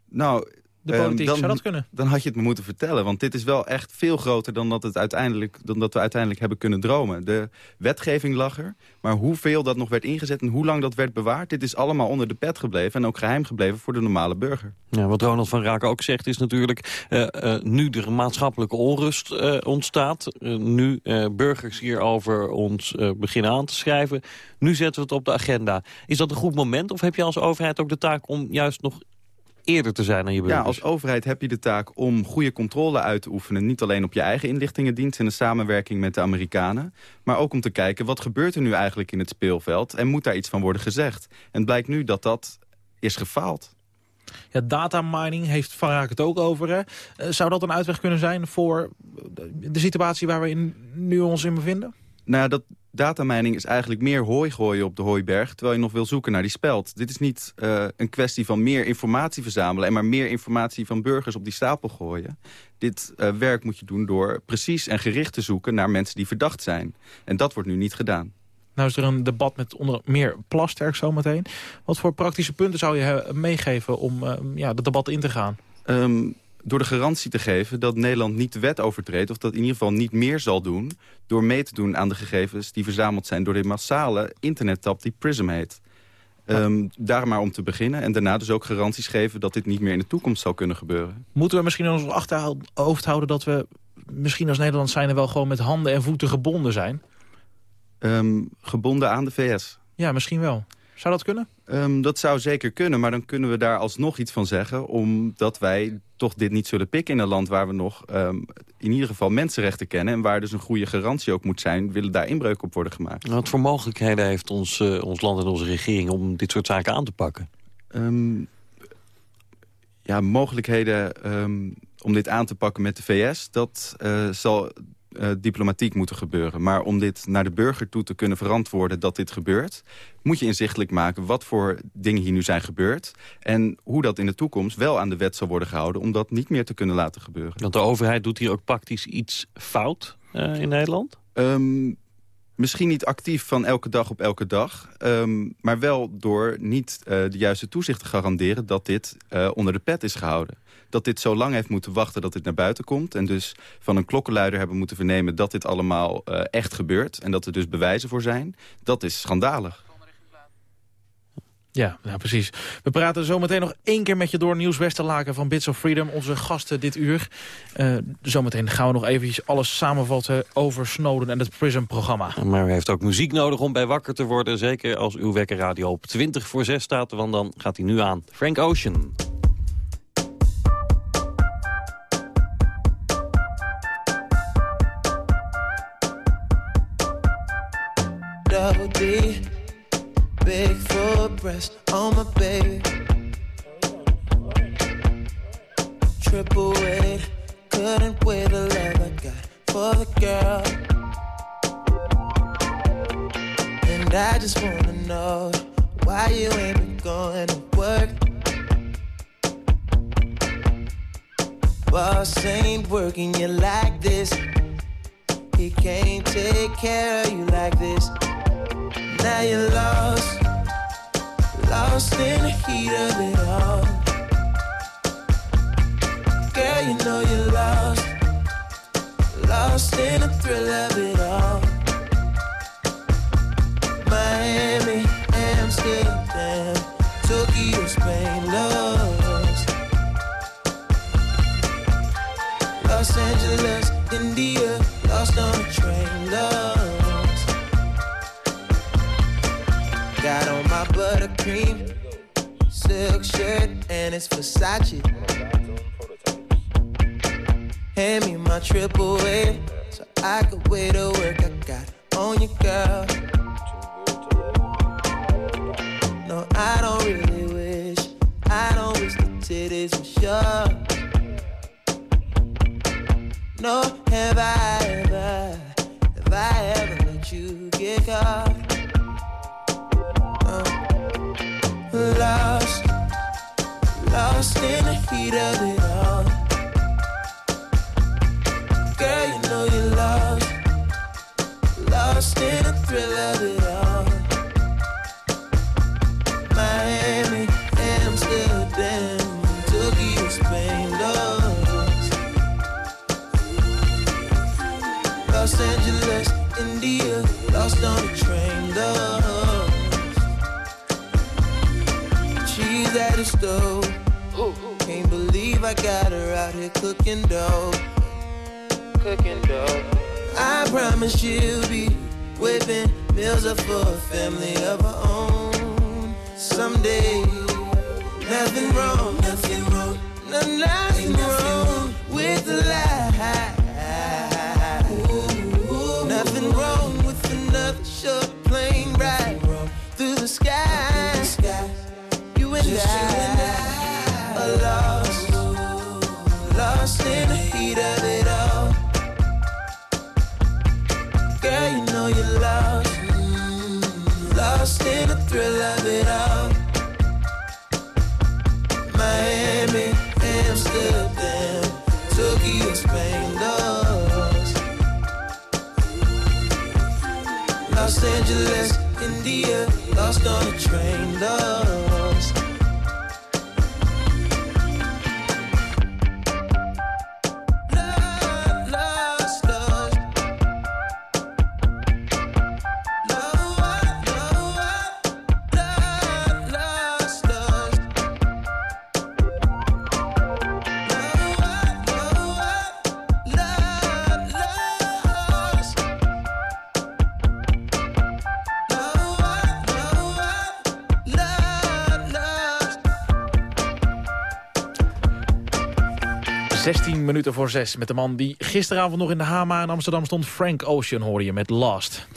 Nou, de politiek, um, dan, zou dat kunnen? Dan had je het me moeten vertellen. Want dit is wel echt veel groter dan dat, het uiteindelijk, dan dat we uiteindelijk hebben kunnen dromen. De wetgeving lag er. Maar hoeveel dat nog werd ingezet en hoe lang dat werd bewaard... dit is allemaal onder de pet gebleven en ook geheim gebleven voor de normale burger. Ja, wat Ronald van Raken ook zegt is natuurlijk... Uh, uh, nu er maatschappelijke onrust uh, ontstaat... nu burgers hierover ons beginnen aan te schrijven... nu zetten we het op de agenda. Is dat een goed moment of heb je als overheid ook de taak om juist nog eerder te zijn aan je burgers. Ja, als overheid heb je de taak om goede controle uit te oefenen. Niet alleen op je eigen inlichtingendienst en de samenwerking met de Amerikanen. Maar ook om te kijken, wat gebeurt er nu eigenlijk in het speelveld? En moet daar iets van worden gezegd? En het blijkt nu dat dat is gefaald. Ja, datamining heeft Van Raak het ook over. Hè? Eh, zou dat een uitweg kunnen zijn voor de situatie waar we in, nu ons in bevinden? Nou, dat datamining is eigenlijk meer hooi gooien op de hooiberg... terwijl je nog wil zoeken naar die speld. Dit is niet uh, een kwestie van meer informatie verzamelen... en maar meer informatie van burgers op die stapel gooien. Dit uh, werk moet je doen door precies en gericht te zoeken... naar mensen die verdacht zijn. En dat wordt nu niet gedaan. Nou is er een debat met onder meer Plasterk zometeen. Wat voor praktische punten zou je meegeven om uh, ja, het debat in te gaan? Um, door de garantie te geven dat Nederland niet de wet overtreedt... of dat in ieder geval niet meer zal doen... door mee te doen aan de gegevens die verzameld zijn... door de massale internettap die PRISM heet. Um, daar maar om te beginnen. En daarna dus ook garanties geven dat dit niet meer in de toekomst zal kunnen gebeuren. Moeten we misschien in ons achterhoofd houden dat we misschien als Nederland zijn... er wel gewoon met handen en voeten gebonden zijn? Um, gebonden aan de VS. Ja, misschien wel. Zou dat kunnen? Um, dat zou zeker kunnen, maar dan kunnen we daar alsnog iets van zeggen... omdat wij toch dit niet zullen pikken in een land waar we nog um, in ieder geval mensenrechten kennen... en waar dus een goede garantie ook moet zijn, willen daar inbreuk op worden gemaakt. Wat voor mogelijkheden heeft ons, uh, ons land en onze regering om dit soort zaken aan te pakken? Um, ja, mogelijkheden om dit aan te pakken met de VS, dat uh, zal uh, diplomatiek moeten gebeuren. Maar om dit naar de burger toe te kunnen verantwoorden dat dit gebeurt... moet je inzichtelijk maken wat voor dingen hier nu zijn gebeurd... en hoe dat in de toekomst wel aan de wet zal worden gehouden... om dat niet meer te kunnen laten gebeuren. Want de overheid doet hier ook praktisch iets fout uh, in Nederland? Um, Misschien niet actief van elke dag op elke dag. ehm, maar wel door niet eh, de juiste toezicht te garanderen... dat dit eh, onder de pet is gehouden. Dat dit zo lang heeft moeten wachten dat dit naar buiten komt. En dus van een klokkenluider hebben moeten vernemen... dat dit allemaal eh, echt gebeurt. En dat er dus bewijzen voor zijn. Dat is schandalig. Ja, ja, precies. We praten zometeen nog één keer met je door. Nieuws Westerlaken van Bits of Freedom, onze gasten dit uur. Eh, zometeen gaan we nog eventjes alles samenvatten over Snowden en het PRISM-programma. Maar u heeft ook muziek nodig om bij wakker te worden. Zeker als uw wekkerradio op 20 voor 6 staat, want dan gaat hij nu aan. Frank Ocean. double D. Big breast on my baby. Triple weight, couldn't weigh the love I got for the girl. And I just wanna know why you ain't been going to work. Boss ain't working you like this. He can't take care of you like this. Now you're lost, lost in the heat of it all. Girl, you know you're lost, lost in the thrill of it all. Miami, Amsterdam, Tokyo, Spain, lost. Los Angeles, India, lost on a train, lost. Got on my buttercream silk shirt and it's Versace. Hand me my triple A so I could wait to work. I got on you, girl. No, I don't really wish. I don't wish the titties were sure. No, have I ever, have I ever let you get caught? Lost in the heat of it all. Girl, you know you're lost, lost in the thrill of it all. Here cooking dough. Cooking dough. I promise she'll be whipping meals up for a family of her own. Someday, nothing wrong, nothing wrong, no, nothing wrong with the lie. Nothing wrong with another short plane ride through the sky. You and I lost in the thrill of it all. Miami, Amsterdam, Tokyo, Spain, lost. Los Angeles, India, lost on a train, lost. 16 minuten voor 6 met de man die gisteravond nog in de Hama in Amsterdam stond. Frank Ocean hoorde je met Last.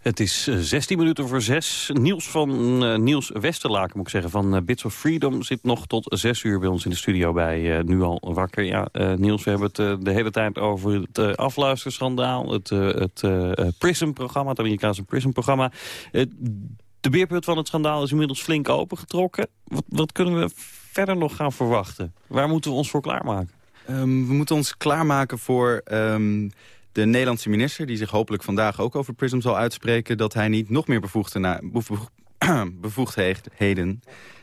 Het is eh, 16 minuten voor 6. Niels van eh, Niels Westerlaken, moet ik zeggen, van eh, Bits of Freedom... zit nog tot 6 uur bij ons in de studio bij eh, Nu al wakker. Ja, eh, Niels, we hebben het eh, de hele tijd over het eh, afluisterschandaal... het, eh, het eh, eh, PRISM-programma, het Amerikaanse PRISM-programma. Eh, de beerput van het schandaal is inmiddels flink opengetrokken. Wat, wat kunnen we verder nog gaan verwachten? Waar moeten we ons voor klaarmaken? Ehm, we moeten ons klaarmaken voor ehm, de Nederlandse minister, die zich hopelijk vandaag ook over PRISM zal uitspreken... dat hij niet nog meer *clears throat* bevoegdheden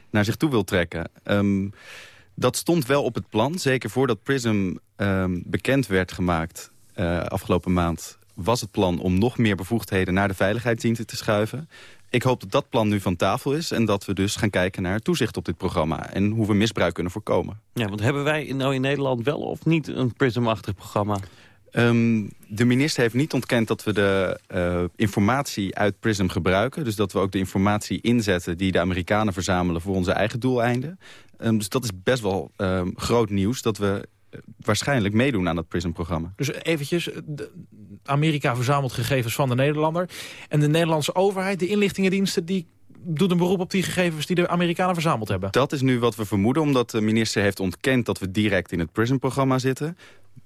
naar zich toe wil trekken. Um, dat stond wel op het plan, zeker voordat PRISM bekend werd gemaakt uh, afgelopen maand... was het plan om nog meer bevoegdheden naar de veiligheidsdiensten te schuiven. Ik hoop dat dat plan nu van tafel is en dat we dus gaan kijken naar toezicht op dit programma en hoe we misbruik kunnen voorkomen. Ja, want hebben wij nou in Nederland wel of niet een PRISM-achtig programma? Um, de minister heeft niet ontkend dat we de uh, informatie uit PRISM gebruiken. Dus dat we ook de informatie inzetten die de Amerikanen verzamelen voor onze eigen doeleinden. Um, dus dat is best wel um, groot nieuws dat we uh, waarschijnlijk meedoen aan dat PRISM-programma. Dus eventjes, Amerika verzamelt gegevens van de Nederlander. En de Nederlandse overheid, de inlichtingendiensten... die doet een beroep op die gegevens die de Amerikanen verzameld hebben. Dat is nu wat we vermoeden, omdat de minister heeft ontkend... dat we direct in het PRISM-programma zitten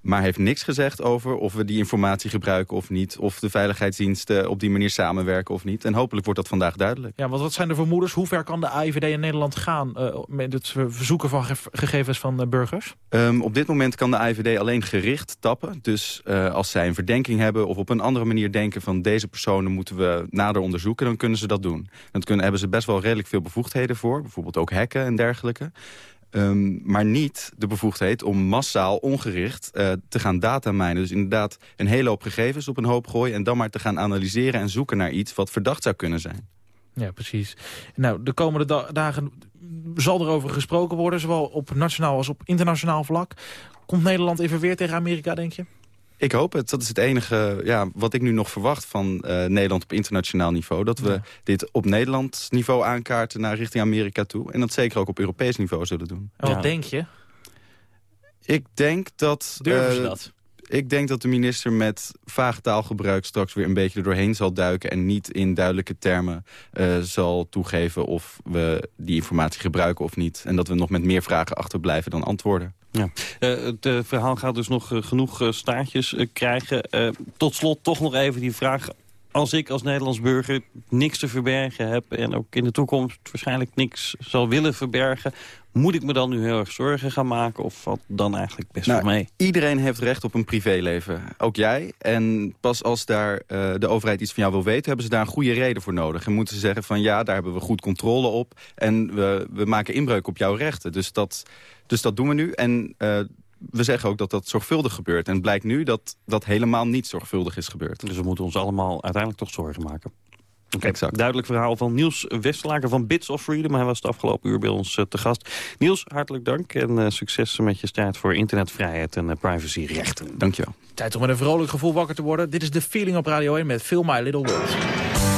maar heeft niks gezegd over of we die informatie gebruiken of niet. Of de veiligheidsdiensten op die manier samenwerken of niet. En hopelijk wordt dat vandaag duidelijk. Ja, want wat zijn de vermoedens? Hoe ver kan de AIVD in Nederland gaan uh, met het verzoeken van gegevens van uh, burgers? Um, op dit moment kan de AIVD alleen gericht tappen. Dus uh, als zij een verdenking hebben of op een andere manier denken van deze personen moeten we nader onderzoeken, dan kunnen ze dat doen. Dan kunnen, hebben ze best wel redelijk veel bevoegdheden voor. Bijvoorbeeld ook hacken en dergelijke. Um, maar niet de bevoegdheid om massaal ongericht uh, te gaan datamijnen. Dus inderdaad een hele hoop gegevens op een hoop gooien... en dan maar te gaan analyseren en zoeken naar iets wat verdacht zou kunnen zijn. Ja, precies. Nou, de komende da dagen zal er over gesproken worden... zowel op nationaal als op internationaal vlak. Komt Nederland even weer tegen Amerika, denk je? Ik hoop het. Dat is het enige ja, wat ik nu nog verwacht van uh, Nederland op internationaal niveau. Dat we ja. dit op Nederlands niveau aankaarten naar richting Amerika toe. En dat zeker ook op Europees niveau zullen doen. En wat ja. denk je? Ik denk dat... Durven ze uh, dat? Ik denk dat de minister met vaag taalgebruik straks weer een beetje er doorheen zal duiken... en niet in duidelijke termen uh, zal toegeven of we die informatie gebruiken of niet. En dat we nog met meer vragen achterblijven dan antwoorden. Ja. Uh, het uh, verhaal gaat dus nog uh, genoeg staartjes krijgen. tot slot toch nog even die vraag. Als ik als Nederlands burger niks te verbergen heb... en ook in de toekomst waarschijnlijk niks zal willen verbergen... moet ik me dan nu heel erg zorgen gaan maken of valt dan eigenlijk best nou, wel mee? Iedereen heeft recht op een privéleven. Ook jij. En pas als daar de overheid iets van jou wil weten... hebben ze daar een goede reden voor nodig. En moeten ze zeggen van ja, daar hebben we goed controle op... en we, we maken inbreuk op jouw rechten. Dus dat... Dus dat doen we nu. En uh, we zeggen ook dat dat zorgvuldig gebeurt. En het blijkt nu dat dat helemaal niet zorgvuldig is gebeurd. Dus we moeten ons allemaal uiteindelijk toch zorgen maken. Okay, exact. Duidelijk verhaal van Niels Westlaker van Bits of Freedom. Hij was het afgelopen uur bij ons uh, te gast. Niels, hartelijk dank en uh, succes met je strijd voor internetvrijheid en uh, privacyrechten. Dankjewel. Tijd om met een vrolijk gevoel wakker te worden. Dit is de Feeling op Radio 1 met Feel My Little World.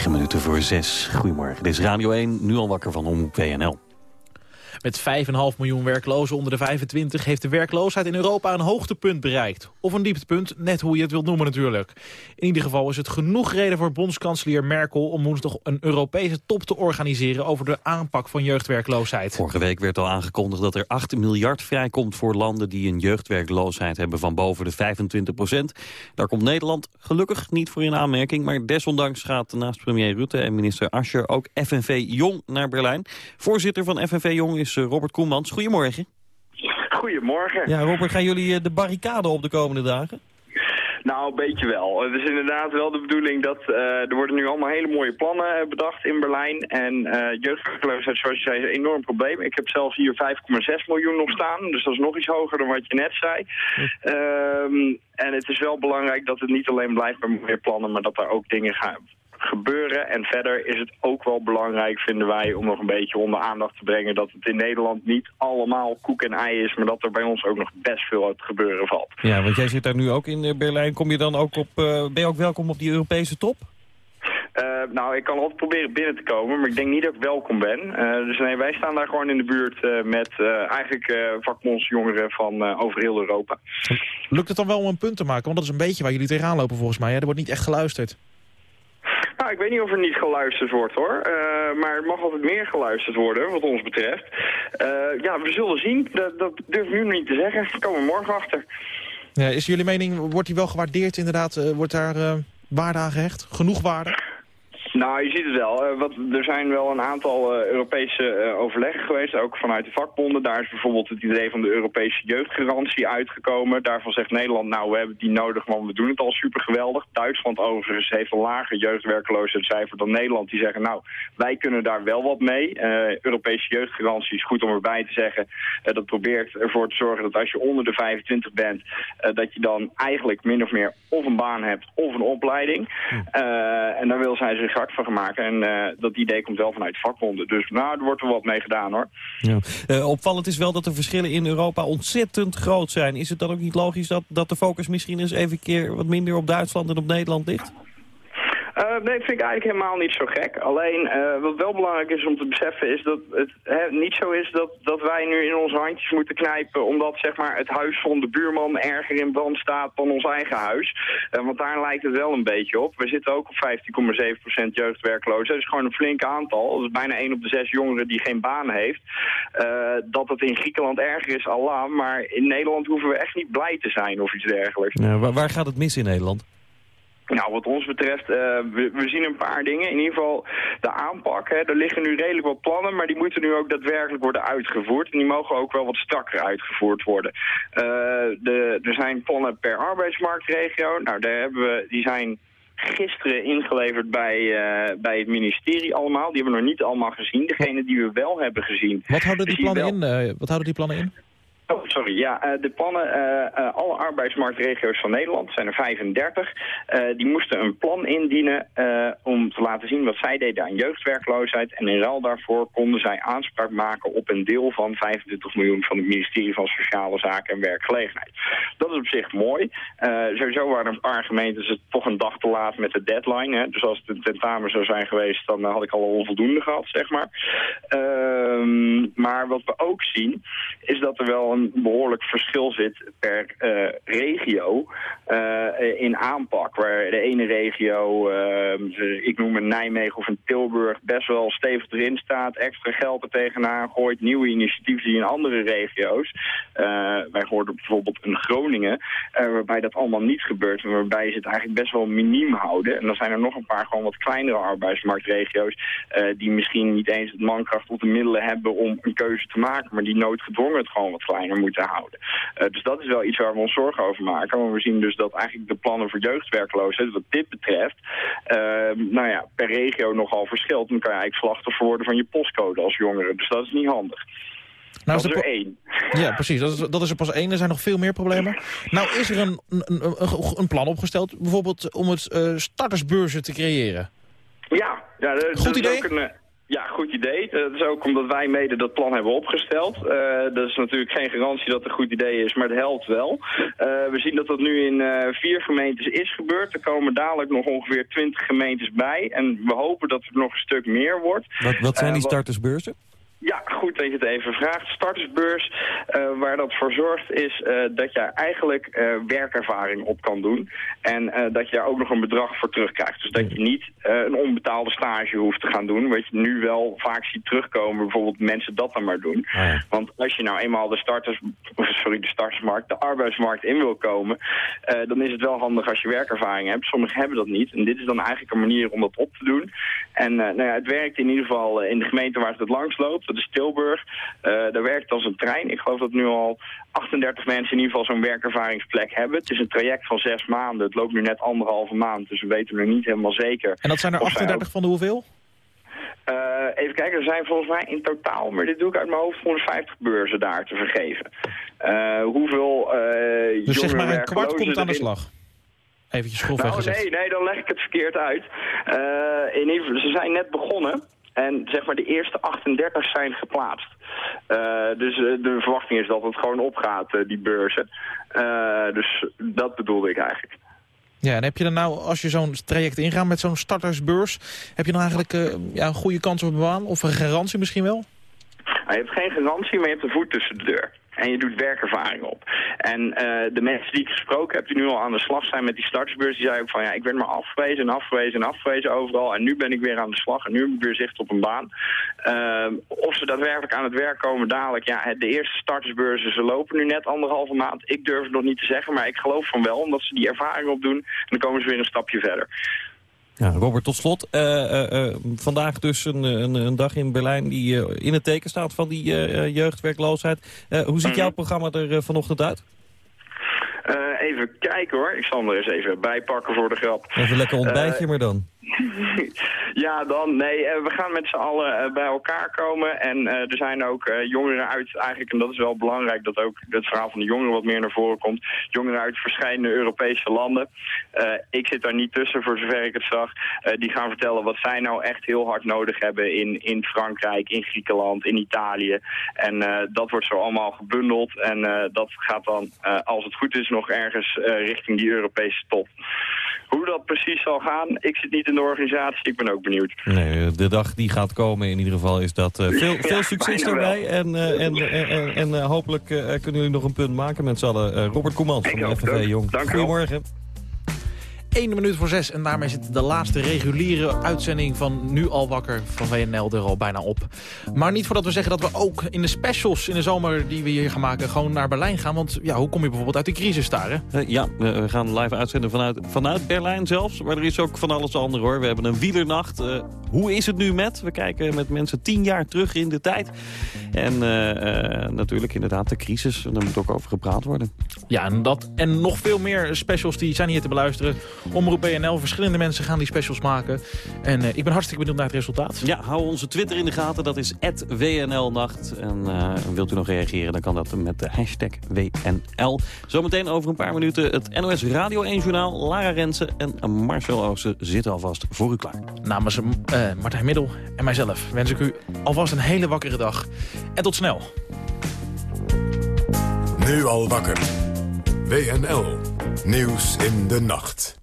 9 minuten voor 6. Goedemorgen. Dit is Radio 1, nu al wakker van Omroep WNL. Met 5,5 miljoen werklozen onder de 25 heeft de werkloosheid in Europa een hoogtepunt bereikt. Of een dieptepunt, net hoe je het wilt noemen natuurlijk. In ieder geval is het genoeg reden voor bondskanselier Merkel om woensdag een Europese top te organiseren over de aanpak van jeugdwerkloosheid. Vorige week werd al aangekondigd dat er 8 miljard vrijkomt voor landen die een jeugdwerkloosheid hebben van boven de 25 procent. Daar komt Nederland gelukkig niet voor in aanmerking, maar desondanks gaat naast premier Rutte en minister Ascher ook FNV Jong naar Berlijn. Voorzitter van FNV Jong is eh, Robert Koemans. Goedemorgen. Goedemorgen. Ja, Robert, gaan jullie eh, de barricade op de komende dagen? Nou, een beetje wel. Het is inderdaad wel de bedoeling dat uh, er worden nu allemaal hele mooie plannen bedacht in Berlijn. En uh, jeugdwerkloosheid, zoals je zei, is een enorm probleem. Ik heb zelf hier 5,6 miljoen nog staan, dus dat is nog iets hoger dan wat je net zei. Um, en het is wel belangrijk dat het niet alleen blijft bij mooie plannen, maar dat er ook dingen gaan gebeuren. En verder is het ook wel belangrijk, vinden wij, om nog een beetje onder aandacht te brengen... dat het in Nederland niet allemaal koek en ei is... maar dat er bij ons ook nog best veel uit gebeuren valt. Ja, want jij zit daar nu ook in eh, Berlijn. Kom je dan ook op, uh, ben je ook welkom op die Europese top? Uh, nou, ik kan altijd proberen binnen te komen, maar ik denk niet dat ik welkom ben. Uh, dus nee, wij staan daar gewoon in de buurt uh, met eigenlijk vakbondsjongeren van over heel Europa. Lukt het dan wel om een punt te maken? Want dat is een beetje waar jullie tegenaan lopen volgens mij. Hè? Er wordt niet echt geluisterd. Nou, ik weet niet of er niet geluisterd wordt hoor. Uh, maar er mag altijd meer geluisterd worden, wat ons betreft. Uh, ja, we zullen zien. Dat, dat durf ik nu nog niet te zeggen. Daar komen we morgen achter. Ja, is jullie mening, wordt die wel gewaardeerd inderdaad? Uh, wordt daar waarde aan gehecht? Genoeg waarde? Nou, je ziet het wel. Uh, wat, er zijn wel een aantal uh, Europese uh, overleggen geweest, ook vanuit de vakbonden. Daar is bijvoorbeeld het idee van de Europese jeugdgarantie uitgekomen. Daarvan zegt Nederland, nou, we hebben die nodig, want we doen het al super geweldig. Duitsland overigens heeft een lager jeugdwerkeloosheidscijfer dan Nederland. Die zeggen, nou, wij kunnen daar wel wat mee. Europese jeugdgarantie is goed om erbij te zeggen. dat probeert ervoor te zorgen dat als je onder de 25 bent, dat je dan eigenlijk min of meer of een baan hebt of een opleiding. en daar wil zij zich van gemaakt. En uh, dat idee komt wel vanuit vakbonden. Dus nou, er wordt er wat mee gedaan hoor. Ja. Uh, opvallend is wel dat de verschillen in Europa ontzettend groot zijn. Is het dan ook niet logisch dat, dat de focus misschien eens even keer wat minder op Duitsland en op Nederland ligt? Uh, nee, vind ik eigenlijk helemaal niet zo gek. Alleen, uh, wat wel belangrijk is om te beseffen is dat het hè, niet zo is dat, dat wij nu in onze handjes moeten knijpen... omdat zeg maar, het huis van de buurman erger in brand staat dan ons eigen huis. Uh, want daar lijkt het wel een beetje op. We zitten ook op 15,7% jeugdwerklozen. Dat is gewoon een flink aantal. Dat is bijna 1 op de 6 jongeren die geen baan heeft. dat het in Griekenland erger is, Allah. Maar in Nederland hoeven we echt niet blij te zijn of iets dergelijks. Waar gaat het mis in Nederland? Nou, wat ons betreft, uh, we, we, zien een paar dingen. In ieder geval de aanpak. Hè. Er liggen nu redelijk wat plannen, maar die moeten nu ook daadwerkelijk worden uitgevoerd. En die mogen ook wel wat strakker uitgevoerd worden. Uh, de, er zijn plannen per arbeidsmarktregio. Nou, daar hebben we, die zijn gisteren ingeleverd bij, uh, bij het ministerie allemaal. Die hebben we nog niet allemaal gezien. Degene die we wel hebben gezien... Wat houden die plannen, in, wat houden die plannen in? Oh, sorry. Ja, uh, de plannen, uh, uh, alle arbeidsmarktregio's van Nederland, zijn er 35, die moesten een plan indienen om te laten zien wat zij deden aan jeugdwerkloosheid. En in ruil daarvoor konden zij aanspraak maken op een deel van 25 miljoen van het ministerie van Sociale Zaken en Werkgelegenheid. Dat is op zich mooi. sowieso waren een paar gemeentes het toch een dag te laat met de deadline. Dus als het een tentamen zou zijn geweest, dan had ik al onvoldoende gehad, zeg maar. Ehm, maar wat we ook zien, is dat er wel een behoorlijk verschil zit per uh, regio uh, in aanpak. Waar de ene regio, uh, ik noem een Nijmegen of een Tilburg, best wel stevig erin staat. Extra geld er tegenaan gooit. Nieuwe initiatieven die in andere regio's. wij hoorden bijvoorbeeld een Groningen, waarbij dat allemaal niet gebeurt. En waarbij ze het eigenlijk best wel miniem houden. En dan zijn er nog een paar gewoon wat kleinere arbeidsmarktregio's. die misschien niet eens het mankracht of de middelen hebben om een keuze te maken. Maar die noodgedwongen het gewoon wat kleiner moeten houden. Uh, dus dat is wel iets waar we ons zorgen over maken. Want we zien dus dat eigenlijk de plannen voor jeugdwerkloosheid, wat dit betreft, uh, nou ja, per regio nogal verschilt. Dan kan je eigenlijk slachtoffer worden van je postcode als jongere. Dus dat is niet handig. Nou, dat is er één. Ja, precies. Dat is, dat is er pas één. Er zijn nog veel meer problemen. Nou is er een, een, een, een plan opgesteld, bijvoorbeeld om het uh, startersbeurzen te creëren. Ja, ja dat, Goed idee? is ook een, Ja, goed idee. Eh, dat is ook omdat wij mede dat plan hebben opgesteld. Uh, dat is natuurlijk geen garantie dat het een goed idee is, maar het helpt wel. Uh, we zien dat dat nu in vier gemeentes is gebeurd. Er komen dadelijk nog ongeveer twintig gemeentes bij. En we hopen dat het nog een stuk meer wordt. Wat, wat zijn die startersbeurzen? Ja, goed dat je het even vraagt. Startersbeurs, uh, waar dat voor zorgt is uh, dat je eigenlijk uh, werkervaring op kan doen. En dat je daar ook nog een bedrag voor terugkrijgt. Dus dat je niet een onbetaalde stage hoeft te gaan doen. Wat je nu wel vaak ziet terugkomen, bijvoorbeeld mensen dat dan maar doen. Ah, ja. Want als je nou eenmaal de, starters, sorry, de startersmarkt, de arbeidsmarkt in wil komen... dan is het wel handig als je werkervaring hebt. Sommigen hebben dat niet. En dit is dan eigenlijk een manier om dat op te doen. En nou ja, het werkt in ieder geval in de gemeente waar het langs loopt dat is Tilburg. Uh, daar werkt als een trein. Ik geloof dat nu al 38 mensen in ieder geval zo'n werkervaringsplek hebben. Het is een traject van zes maanden. Het loopt nu net anderhalve maand, dus we weten nog niet helemaal zeker. En dat zijn er 38 van de hoeveel? Uh, even kijken, er zijn volgens mij in totaal, maar dit doe ik uit mijn hoofd, 150 beurzen daar te vergeven. Uh, hoeveel uh, Dus zeg maar een kwart komt aan de slag? Eventjes grofweg nou, Nee, nee, dan leg ik het verkeerd uit. in ze zijn net begonnen. En zeg maar de eerste 38 zijn geplaatst. Uh, dus uh, de verwachting is dat het gewoon opgaat, uh, die beurzen. dus dat bedoelde ik eigenlijk. Ja, en heb je dan nou, als je zo'n traject ingaat met zo'n startersbeurs... heb je dan eigenlijk ja, een goede kans op een baan? Of een garantie misschien wel? Nou, je hebt geen garantie, maar je hebt een voet tussen de deur. En je doet werkervaring op. En uh, de mensen die ik gesproken heb, die nu al aan de slag zijn met die startersbeurs, die zeiden ook van ja, ik werd maar afgewezen en afgewezen en afgewezen overal. En nu ben ik weer aan de slag en nu heb ik weer zicht op een baan. Uh, of ze daadwerkelijk aan het werk komen dadelijk, ja, de eerste startersbeurzen, ze lopen nu net anderhalve maand. Ik durf het nog niet te zeggen, maar ik geloof van wel, omdat ze die ervaring opdoen. En dan komen ze weer een stapje verder. Ja, Robert, tot slot. Uh, uh, vandaag dus een, een, een, dag in Berlijn die in het teken staat van die jeugdwerkloosheid. hoe ziet mhm. jouw programma er vanochtend uit? even kijken hoor. Ik zal hem er eens even bij pakken voor de grap. Even lekker ontbijtje maar dan. *laughs* ja, dan. Nee, eh, we gaan met z'n allen eh, bij elkaar komen. En eh, er zijn ook jongeren uit, eigenlijk, en dat is wel belangrijk... dat ook het verhaal van de jongeren wat meer naar voren komt. Jongeren uit verschillende Europese landen. ik zit daar niet tussen, voor zover ik het zag. die gaan vertellen wat zij nou echt heel hard nodig hebben... in, in Frankrijk, in Griekenland, in Italië. En dat wordt zo allemaal gebundeld. En dat gaat dan, als het goed is, nog ergens richting die Europese top. Hoe dat precies zal gaan, ik zit niet in de organisatie, ik ben ook benieuwd. Nee, de dag die gaat komen in ieder geval is dat. Uh, veel, *laughs* veel succes daarbij en, uh, en, en, en uh, hopelijk kunnen jullie nog een punt maken met z'n allen. Robert Koemans van de FNV Jong. Dank Goedemorgen. 1 minuut voor 6 en daarmee zit de laatste reguliere uitzending van Nu Al Wakker van WNL er al bijna op. Maar niet voordat we zeggen dat we ook in de specials in de zomer die we hier gaan maken gewoon naar Berlijn gaan. Want ja, hoe kom je bijvoorbeeld uit de crisis daar hè? Uh, ja, we gaan live uitzenden vanuit, vanuit Berlijn zelfs. Maar er is ook van alles ander hoor. We hebben een wielernacht. Uh, hoe is het nu met? We kijken met mensen tien jaar terug in de tijd. En uh, natuurlijk inderdaad de crisis. Daar moet ook over gepraat worden. Ja, en dat en nog veel meer specials die zijn hier te beluisteren. Omroep BNL, verschillende mensen gaan die specials maken. En uh, ik ben hartstikke benieuwd naar het resultaat. Ja, hou onze Twitter in de gaten. Dat is WNLnacht. En uh, wilt u nog reageren, dan kan dat met de hashtag WNL. Zometeen over een paar minuten het NOS Radio 1 Journaal. Lara Rensen en Marcel Oosten zitten alvast voor u klaar. Namens uh, Martijn Middel en mijzelf wens ik u alvast een hele wakkere dag. En tot snel. Nu al wakker. WNL. Nieuws in de nacht.